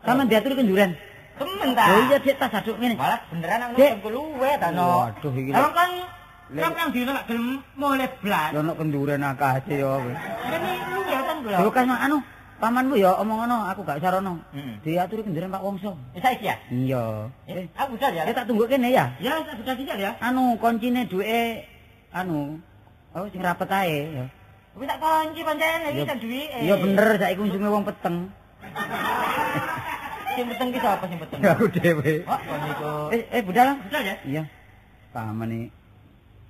Speaker 1: Sampeyan diatur kenduren.
Speaker 4: Temen ta?
Speaker 1: Oh iya dik tas aduk ngene.
Speaker 4: Malah beneran nang luwe ta no.
Speaker 1: Waduh iki.
Speaker 4: Lah kan Kan yang dino gak gelem mulai blas.
Speaker 1: Ono kenduren akeh ya.
Speaker 4: Ini luwe kan lho.
Speaker 1: Bekas mak anu pamanmu ya omong ngono, aku gak sarono.
Speaker 4: Heeh.
Speaker 1: Diatur kenduren Pak Wongso.
Speaker 4: Wis saiki ya?
Speaker 1: Iya.
Speaker 4: Eh, aku udah ya.
Speaker 1: Ya tak tunggu kene ya.
Speaker 4: Ya, tak sudah dijak ya.
Speaker 1: Anu kuncine duwe anu oh sing rapet ae ya.
Speaker 4: Wis tak kunci pancen iki tak duwike.
Speaker 1: Iya bener saiki kunjunge wong peteng.
Speaker 4: Sing peteng ki sapa sing peteng?
Speaker 1: Aku dhewe.
Speaker 4: Oh, kon iku.
Speaker 1: Eh eh budal.
Speaker 4: Sudah ya?
Speaker 1: Iya. Paman iki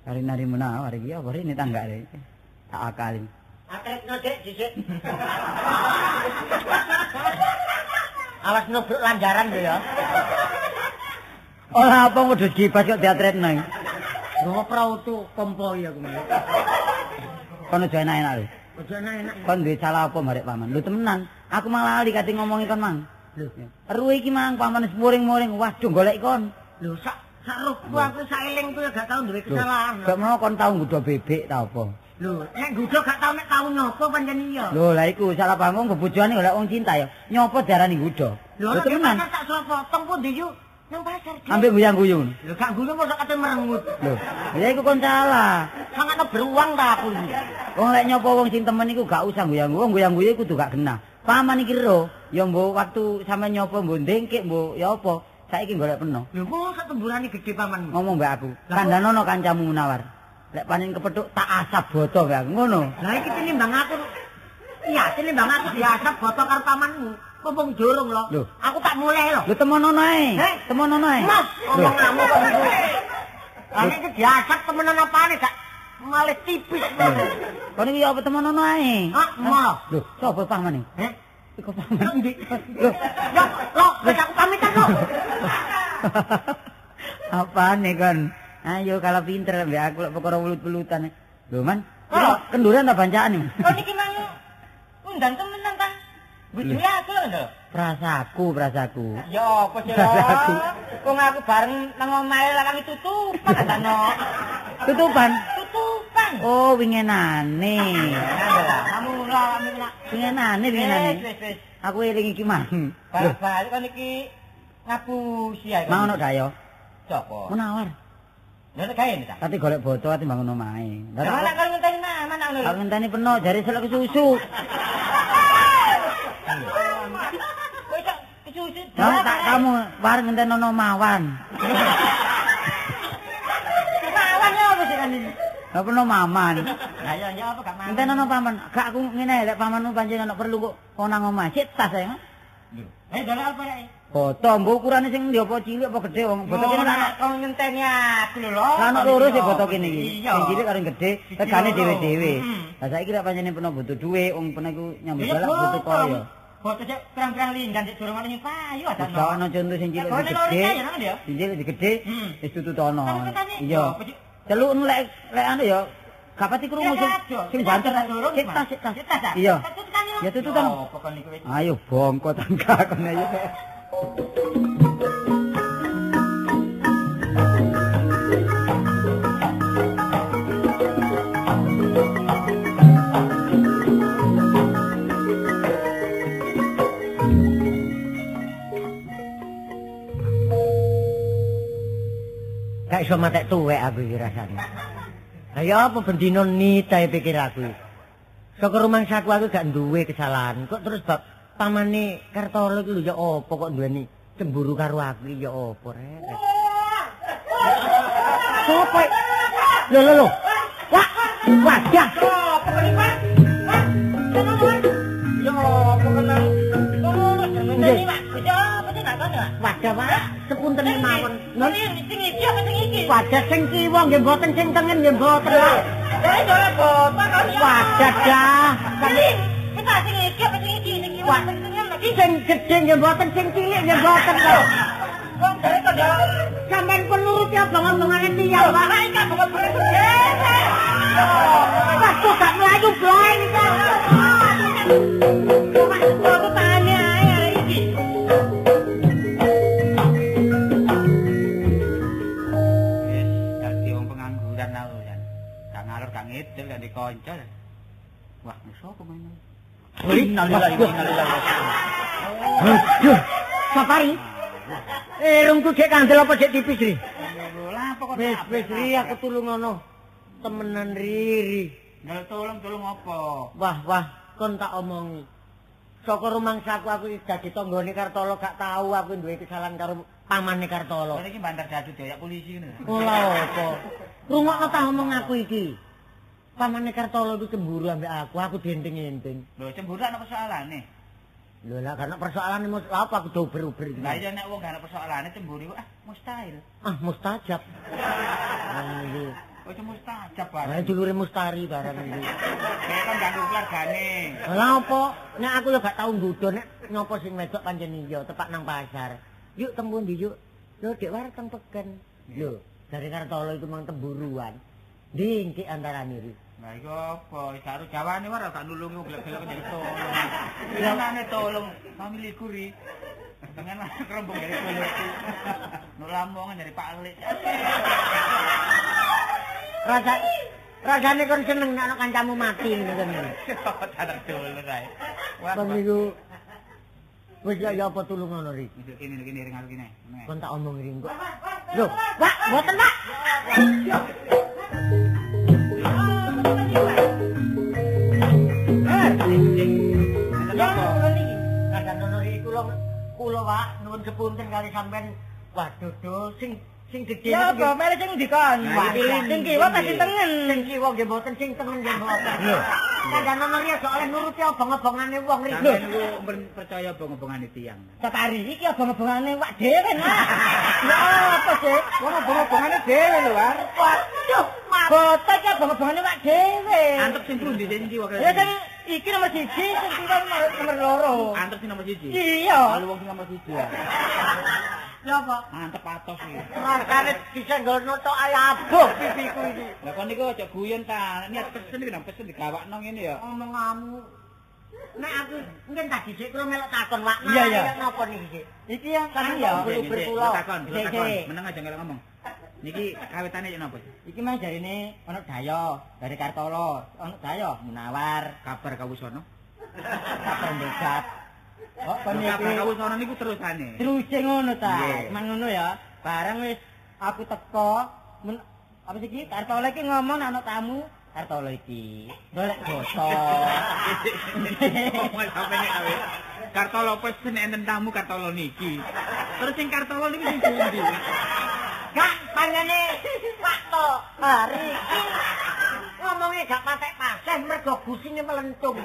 Speaker 1: hari nari menawar iki apa ini tanggane. Tak akali.
Speaker 2: Akrek dek dhisik. Awas nubruk lanjaran lho ya.
Speaker 1: Ora apa wedhus gibas kok diatretno iki.
Speaker 2: Nggo prautu kompoi aku mau.
Speaker 1: Kono aja enak-enak lho.
Speaker 2: Ojo enak.
Speaker 1: Kon duwe salah apa marek paman? Lho temenan, aku malah lali kate ngomongi kon mang.
Speaker 2: Lho,
Speaker 1: Eruwe iki mang paman wis muring-muring, waduh golek kon.
Speaker 2: lho sak sak rohku aku sak elingku ya gak tau duwe kesalahan.
Speaker 1: Gak mau kon tau nggodho bebek ta apa?
Speaker 2: Lho, nek gudo gak tau nek tau nyopo pancen iya.
Speaker 1: Lho lah iku salah paham bebojone golek wong cinta ya. Nyopo diarani nggodho?
Speaker 2: Lho,
Speaker 1: temenan.
Speaker 2: pasar tak suruh potong pun di yuk. Nang pasar. Ki.
Speaker 1: Ambek guyang-guyung.
Speaker 2: Lho, gak gudo mosok kate merengut.
Speaker 1: Lho, ya iku kon salah.
Speaker 2: Sangat beruang ta aku iki.
Speaker 1: Wong lek nyopo wong sing temen iku gak usah guyang-guyung, guyang-guyung kudu gak kena. Paman iki ro, ya mbok waktu sampe nyopo mbok ndengkek mbok ya apa? Saiki golek peno.
Speaker 2: Lho, mosok temburane gede pamanmu.
Speaker 1: Ngomong mbak aku, kandhanono kancamu Munawar. Lek panen kepethuk tak asap boto mbak aku ngono.
Speaker 2: Lah iki tinimbang aku. Iya, tinimbang aku diasap botol karo pamanmu. Mumpung durung lho. Aku tak mulai lho.
Speaker 1: Lho temonono ae.
Speaker 2: Heh?
Speaker 1: Temonono ae.
Speaker 2: Mas,
Speaker 1: Lho,
Speaker 2: omong kamu kok niku. Lah iki diasap temenan apane gak malih tipis.
Speaker 1: kon iki apa temonono ae?
Speaker 2: Mau.
Speaker 1: Lho, sapa paman iki?
Speaker 2: Heh?
Speaker 1: Iku paman.
Speaker 2: Endi?
Speaker 1: Lho,
Speaker 2: Yo, lo, aku pamitan lho.
Speaker 1: Apane kon? Ayo kalau pinter mbak aku lek perkara welut-welutan. Lho man, kenduran ta bancaan iki?
Speaker 4: Kon iki mang undang temenan ta? Bujune aku lho.
Speaker 1: Prasaku, prasaku.
Speaker 4: Ya apa sih?
Speaker 1: Aku.
Speaker 4: Kok aku bareng nang omahe lakang tutupan ta no.
Speaker 1: Tutupan.
Speaker 4: Tutupan.
Speaker 1: Oh, wingenane.
Speaker 4: Kamu lho kamu nak.
Speaker 1: Wingenane, wingenane. Aku eling iki mang. Lho,
Speaker 4: Balik kon iki ngapusi ae.
Speaker 1: mang ono dayo.
Speaker 4: Sopo?
Speaker 1: Menawar.
Speaker 4: Nek gawe ta?
Speaker 1: Tapi golek botol ati bangun omahe.
Speaker 4: Lah kon ngenteni mana nak ngono.
Speaker 1: Aku ngenteni peno jare selek susu.
Speaker 4: Kowe kesusu.
Speaker 1: Nah, tak kamu wareng ngenteni ono mawan. Apa no maman?
Speaker 2: Lah ya ya apa gak mau.
Speaker 1: Enten ono paman, gak aku ngene lek pamanmu pancen ono perlu kok kok nang omah. Sik tas ya.
Speaker 2: Eh dolek apa rek?
Speaker 1: Boto mbok ukurane sing ndi apa cilik apa gedhe wong boto kene
Speaker 2: Ora
Speaker 1: ana
Speaker 2: kok ngenteni aku lho lho.
Speaker 1: Lah ana loro sih boto kene iki.
Speaker 2: Iya.
Speaker 1: Sing cilik karo gedhe, regane dhewe-dhewe.
Speaker 2: Hmm.
Speaker 1: Lah saiki lek pancen peno butuh dhuwit, wong peno iku nyambut
Speaker 2: Iya,
Speaker 1: galak butuh kaya.
Speaker 2: Foto cek pirang-pirang linggan cek durung ana payu ada.
Speaker 1: Wis ana contoh sing cilik
Speaker 2: loro
Speaker 1: gedhe.
Speaker 2: ya?
Speaker 1: Sing cilik gedhe
Speaker 2: Hmm.
Speaker 1: wis tututono. Iya. Celuk lek lek anu ya gak pati krungu sing sing banter sik tas sik tas. Iya. Ya tututan. Ayo bongko tangga kene ya.
Speaker 2: Gak iso matek tuwek aku iki rasane. Lah ya apa bendino nitae pikir aku. Saka rumah saku aku gak duwe kesalahan. Kok terus bab pamane Kartolo iki lho ya apa kok duweni cemburu karo aku ya apa rek. Sopo? Lho lho lho. Wah, wajah. Apa Wajah, Pak. Sepunten mawon. Nun sing iki apa sing iki? Wajah sing kiwa nggih mboten sing tengen nggih mboten. Lah, ya ora bapak kan. Wajah dah. Kali kita sing iki apa sing iki sing kiwa sing. Sing gedhe nggih mboten sing cilik nggih mboten kok. Wong dari kok sampean penurut ya bangun-bangane tiyang, Pak. Lah iki bangun gedhe. Wah, kok gak mlayu blaen iki.
Speaker 3: Pengangguran aku jan. Gak ngalor gak ngidul gak di kanca. Wah, musuh apa main? Innalillahi wa inna ilaihi raji'un.
Speaker 2: Aduh, Sapari. Eh, rungku cek kandel apa cek tipis, Ri? Wis, wis, Ri, aku tulungono. Temenan Riri.
Speaker 3: Ngal tolong tolong apa?
Speaker 2: Wah, wah, kon tak omongi. Saka rumangsaku aku iki dadi tanggane Kartolo gak tahu aku duwe kesalahan karo pamane Kartolo.
Speaker 3: Kok iki bantar dadu doyak polisi ngono.
Speaker 2: Ora apa. Rungokno tak omong aku iki. Pamane Kartolo itu cemburu ambek aku, aku denteng-enteng.
Speaker 3: Lho cemburu ana persoalane.
Speaker 2: Lho lah karena persoalan ini apa aku do uber-uber iki.
Speaker 3: Lah iya nek wong gak ana persoalane cemburu iku ah mustahil.
Speaker 2: Ah, mustajab. Nah, iki.
Speaker 3: Oh cuma mustajab bareng.
Speaker 2: dulure mustari barang iki.
Speaker 3: Kayak kan ganggu keluargane.
Speaker 2: Lah apa? Nek aku ya gak tau nggodho nek nyopo sing wedok pancen iya tepak nang pasar. Yuk tembung ndi yuk. Lho dek war teng peken. Lho, dari Kartolo itu mang temburuan. Dingki antara niri.
Speaker 3: Lah iku apa? Karo jawane ora tak nulungi gelek-gelek jadi tolong. Bilangane tolong family kuri. Dengan kerombong dari kulitku. Nur Lamongan dari Pak Alik.
Speaker 2: Rasa rasane kon seneng nek kancamu mati ngono kan.
Speaker 3: Tak dulu rae. Wah,
Speaker 2: Kon niku wis ya apa tulung ngono ri.
Speaker 3: ini ini ring aku kene.
Speaker 2: Kon tak omong ri kok. Lho, Pak, mboten Pak. Kula Pak, nuwun sepunten kali sampean. Waduh, sing sing gede
Speaker 4: ya apa? mari sing dikon sing kiwa apa sing tengen.
Speaker 2: Sing kiwa nggih mboten sing tengen nggih mboten. Kada nomor ya soalnya nuruti obong-obongane wong
Speaker 3: rek lho percaya obong-obongane tiyang.
Speaker 4: Tetari iki obong-obongane wak dhewe lah lho apa sih wong obong-obongane dhewe lho war
Speaker 2: waduh
Speaker 4: Bota ya bapak-bapaknya mak dewe.
Speaker 3: Antep sing pundi sing kiwa wae.
Speaker 4: Ya kan iki nomor 1 sing kita nomor nomor loro.
Speaker 3: Antep sing nomor 1.
Speaker 4: Iya.
Speaker 3: Lalu wong sing nomor 1. Ya
Speaker 2: apa?
Speaker 3: Mantep atos iki.
Speaker 2: Makane bisa nggono nutuk ae abuh pipiku iki.
Speaker 3: Lah kon niku aja guyon ta. Niat pesen iki nang pesen digawakno ngene ya.
Speaker 2: Omong amu. Nek aku mungkin tak dhisik kro melok takon wakna.
Speaker 4: Iya iya.
Speaker 2: Napa niki iki?
Speaker 4: Iki ya kan ya.
Speaker 3: Takon, takon. Meneng aja ngelak ngomong. Niki kawetane napa?
Speaker 4: Iki mah jarine ana daya dari Kartolo, ana daya menawar
Speaker 3: kabar kawusono.
Speaker 4: Kabar Oh,
Speaker 3: Kabar
Speaker 4: iki
Speaker 3: kawusono niku terusane.
Speaker 4: terus ngono ta.
Speaker 3: Nggih.
Speaker 4: Man ngono ya. Barang wis aku teko men, apa sih iki Kartolo iki ngomong ana tamu Kartolo iki. Golek botol.
Speaker 3: Ngomong sampe nek awe. Kartolo pesen enten tamu Kartolo niki. Terus sing Kartolo niki sing pundi?
Speaker 2: Gak panjane waktu hari iki wonge gak patek paseh mergo gusine melentung.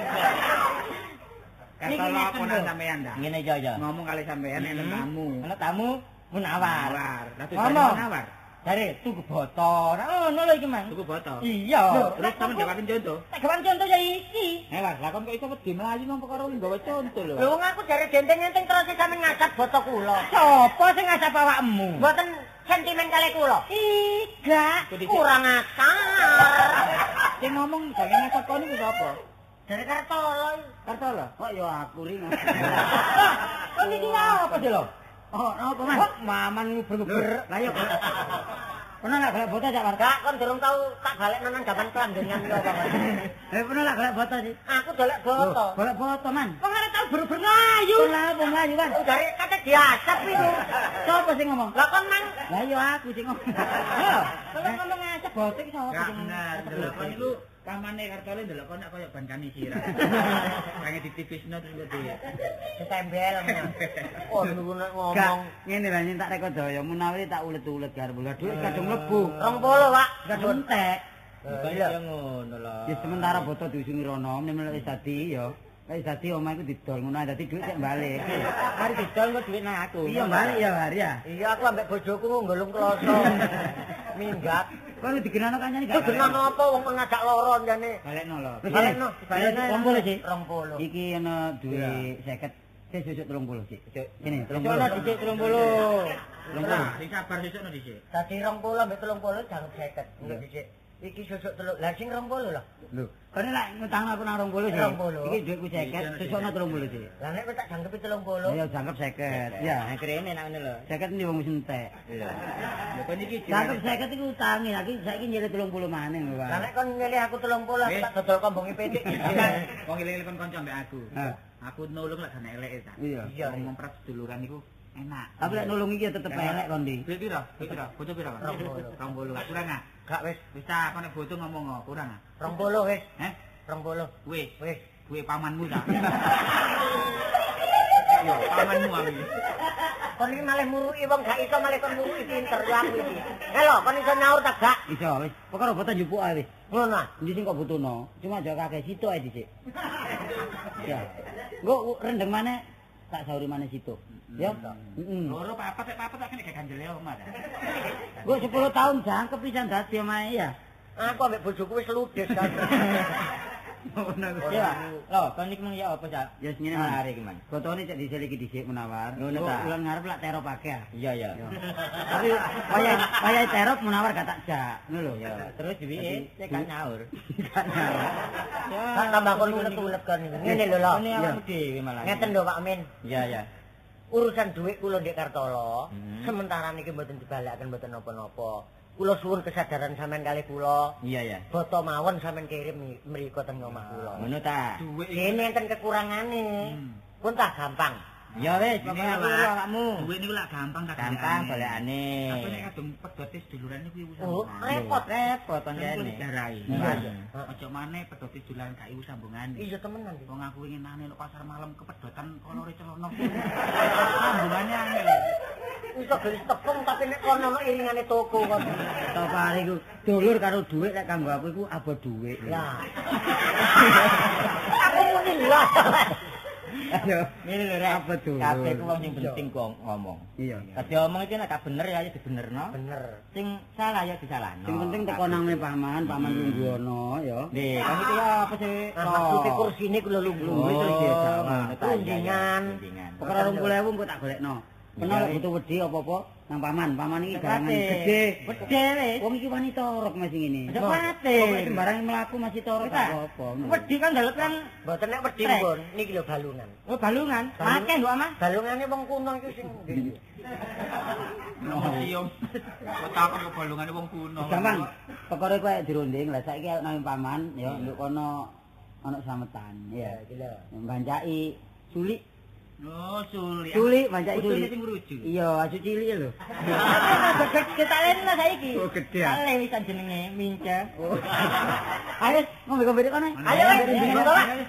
Speaker 3: Kata
Speaker 4: ngeten
Speaker 3: apa
Speaker 4: lho.
Speaker 3: sampean dah?
Speaker 4: Ngene aja ya.
Speaker 3: Ngomong kali sampean
Speaker 4: Hmm.
Speaker 3: enten tamu.
Speaker 4: Ana tamu menawar.
Speaker 3: Nawar. Lah
Speaker 4: Ngomong.
Speaker 3: tujuane nawar.
Speaker 4: Dari tuku boto. Nah, ngono lho iki, Mang.
Speaker 3: Tuku botol.
Speaker 4: Iya.
Speaker 3: Terus sampean dapatin contoh.
Speaker 4: Tak gawan contoh ya iki.
Speaker 3: Eh lah, lah kon kok iso wedi mlayu nang perkara gawe contoh lho.
Speaker 2: Lho wong aku jare genteng-genteng terus sampe ngasap boto kula.
Speaker 4: Sopo sing ngasap awakmu?
Speaker 2: Mboten sentimen kali kula.
Speaker 4: Iga.
Speaker 2: Kurang atar.
Speaker 3: Sing ngomong jangan ngasap kon iku sapa?
Speaker 2: Dari Kartolo.
Speaker 3: Kartola.
Speaker 1: Kok ya aku ring.
Speaker 4: Kok iki apa sih lho?
Speaker 1: Oh, apa Mas?
Speaker 4: Kok maman berber.
Speaker 1: Lah yo. Pernah enggak golek botol Cak War?
Speaker 2: Gak kon durung tau tak balik nang jaman kelandengan kok.
Speaker 1: Eh, pernah enggak golek botol sih?
Speaker 2: Aku dolek boto.
Speaker 1: Golek botol, Man.
Speaker 4: Kok ora tau berber ngayu?
Speaker 1: Lah, apa mlayu, Kan?
Speaker 2: Dari kate diasap itu.
Speaker 1: Sopo sing ngomong?
Speaker 2: Lah kon mang
Speaker 1: Lah yo aku sing ngomong.
Speaker 4: Lho, kalau ngomong ngasap boto iki sapa
Speaker 3: Gak
Speaker 4: sing
Speaker 3: bener, delok kon iku pamane Kartola ndelok kon koyo ban kani sirah. Pengen ditipisno terus kok di.
Speaker 2: ditembel. Oh ngomong.
Speaker 1: ngene lah tak rekod daya menawi tak ulet-ulet garep lah duit kadung mlebu.
Speaker 2: Rong polo, Pak.
Speaker 1: Kadung entek.
Speaker 2: Iya.
Speaker 4: Ya ngono lho.
Speaker 1: Ya sementara botol diusungi rono, nek wis dadi ya. Wis dadi omah iku didol ngono dadi duit sik balik.
Speaker 4: Mari didol kok duit nang aku.
Speaker 1: Iya balik ya, Har ya.
Speaker 2: Iya aku ambek bojoku nggolong kloso. Minggat.
Speaker 1: Kok digenano kancane
Speaker 2: Ku genah apa wong ngajak loro jane.
Speaker 1: Balekno lho.
Speaker 2: Balekno, balekno.
Speaker 1: Rong puluh sih.
Speaker 2: Rong polo.
Speaker 1: Iki ana duit 50. Sik sesuk 30 sih. Sini 30.
Speaker 4: Sono dicek 30.
Speaker 3: Lah, sing sabar sesukno dhisik.
Speaker 2: Dadi rong polo ambek telung polo jangan seket. Enggak dhisik. Iki susuk teluk. Lah sing rong polo lho.
Speaker 1: Lho, kene lek ngutang aku nang 20 sih.
Speaker 2: 20.
Speaker 1: Iki duitku 50, sesukno 30 sih.
Speaker 2: Lah nek tak jangkepi telung polo.
Speaker 1: Ya jangkep 50. Ya,
Speaker 4: Nah, kerene nak ngene lho.
Speaker 1: 50 ndi wong wis entek.
Speaker 4: Iya.
Speaker 3: Lho kon iki
Speaker 1: Jangkep 50 iku utange, lagi saiki nyilih 30 maning lho,
Speaker 2: Lah nek kon milih aku telung polo aku tak dodol kombongi petik.
Speaker 3: Wong eling-eling kon kanca ambek aku. Aku nulung lek gak eleke ta.
Speaker 1: Iya.
Speaker 2: Iya.
Speaker 3: Wong ngomprat seduluran iku enak.
Speaker 1: Tapi lek nulung iki tetep elek kon di.
Speaker 3: Pira? Pira? Pira? kon?
Speaker 2: Rong puluh.
Speaker 3: Rong puluh. Lah, Kurang ah.
Speaker 2: Gak wis
Speaker 3: Wis ta kon nek bojo ngomong kok kurang ah.
Speaker 2: rong polo wis.
Speaker 3: Heh?
Speaker 2: Rong polo.
Speaker 3: Wis,
Speaker 2: Wis.
Speaker 3: duwe pamanmu ta. Yo, pamanmu aku.
Speaker 2: Kon iki malah murui wong gak iso malah kon murui pinter yo aku iki. Halo, kon iso nyaur tak gak?
Speaker 1: Iso wis. Pokoke botol njupuk ae wis.
Speaker 2: Ngono ah.
Speaker 1: Ndi sing kok butuhno? Cuma aja kakek situ ae dhisik. Ya. Engko rendeng maneh tak sauri maneh situ. Ya. Heeh.
Speaker 3: Loro papat papat tak kene gak ganjel omah.
Speaker 1: Engko 10 tahun jangkep pisan dadi omahe ya.
Speaker 2: Aku ambek bojoku wis ludes kan.
Speaker 4: Ya, lho, kon iki mang ya apa, Cak?
Speaker 1: Ya ngene
Speaker 4: Menarik iki, Man.
Speaker 1: Fotone cek diseliki dhisik menawar.
Speaker 4: Ngono
Speaker 1: Kok
Speaker 4: ta?
Speaker 1: Ulan ngarep lak terop akeh. ah.
Speaker 4: Iya, iya.
Speaker 1: Tapi kaya kaya terop menawar gak tak jak. Ngono lho.
Speaker 4: Ya, terus diwiki cek gak nyaur.
Speaker 1: Gak nyaur.
Speaker 4: Ya,
Speaker 2: Tak tambah kon ulet-ulet kan iki. Ngene lho lho.
Speaker 4: Ini awakmu dhewe malah.
Speaker 2: Ngeten lho Pak Amin.
Speaker 4: Iya, iya.
Speaker 2: Urusan duit kula ndek Kartolo,
Speaker 4: Hmm.
Speaker 2: sementara niki mboten dibalekaken mboten napa-napa. Kula suwun kesadaran sampean kali kula.
Speaker 4: Iya, iya.
Speaker 2: Foto mawon sampean kirim mriko teng omah kula.
Speaker 4: Ngono ta?
Speaker 3: Duit
Speaker 2: Kene enten kekurangane.
Speaker 3: Hmm.
Speaker 2: Pun tak gampang.
Speaker 4: Ya wis, pokoke aku
Speaker 3: Lah,
Speaker 4: awakmu.
Speaker 3: Duit niku lak gampang tak
Speaker 4: Gampang
Speaker 3: golekane. Apa nek kadung pedote seduluran niku iku
Speaker 2: Oh,
Speaker 3: sambungan.
Speaker 2: repot.
Speaker 4: repot
Speaker 3: Kan
Speaker 4: pancene.
Speaker 3: kuwi darai. Ojo maneh pedote seduluran gak iku sambungane.
Speaker 2: Iya temenan.
Speaker 3: Wong aku ingin nane nek pasar malam kepedotan kolore celana. Sambungane angel.
Speaker 2: Iso gelis tepung tapi nek kono ono iringane toko.
Speaker 1: Tau pare iku dulur karo dhuwit lek kanggo aku iku abot dhuwit.
Speaker 2: Lah. Aku muni lah.
Speaker 4: Ngene lho, Rek.
Speaker 1: Apa tuh?
Speaker 4: Kabeh ku wong sing penting kok ngomong.
Speaker 1: Iya.
Speaker 4: Dadi omong iki nek bener ya dibenerno.
Speaker 2: Bener.
Speaker 4: Sing salah ya disalahno.
Speaker 1: Sing penting teko nang paman, paman lungguono ya.
Speaker 4: Nih, kamu itu ya apa sih?
Speaker 2: Nah, maksudnya kursine kula lungguh.
Speaker 4: Oh, iya, iya,
Speaker 2: Rundingan.
Speaker 4: rundingan.
Speaker 1: Perkara 20.000 engko tak golekno. Kena lek butuh wedi apa-apa nang paman. Paman iki garangan
Speaker 4: Pate.
Speaker 1: gede.
Speaker 4: Gede wis.
Speaker 1: Wong iki wani torok masih ngene.
Speaker 4: Aja pate.
Speaker 1: Pokoke sembarang mlaku masih torok
Speaker 4: Kita.
Speaker 1: gak apa-apa.
Speaker 4: Wedi kan dalet kan
Speaker 2: Mboten nek wedi pun niki lho balungan.
Speaker 4: oh balungan.
Speaker 2: Balung-
Speaker 4: Akeh nduk ama.
Speaker 2: Balungane wong kuno iku sing
Speaker 3: No, iya. Kok takon kok balungane wong kuno.
Speaker 1: Gampang. Perkara kowe dirunding lah saiki nang paman ya nduk kono ana slametan ya.
Speaker 2: iki lho.
Speaker 1: Bancaki sulik.
Speaker 3: Oh, Juli.
Speaker 1: Juli,
Speaker 3: manjak Juli.
Speaker 1: Iya, asu cili lho.
Speaker 4: Kita lain lah saiki.
Speaker 1: Oh, gede ya?
Speaker 4: Ah. wis jenenge
Speaker 1: jenengnya, minca. Oh.
Speaker 2: Ayo,
Speaker 4: ngomong-ngomong
Speaker 2: kono. Ayo,
Speaker 4: ayo,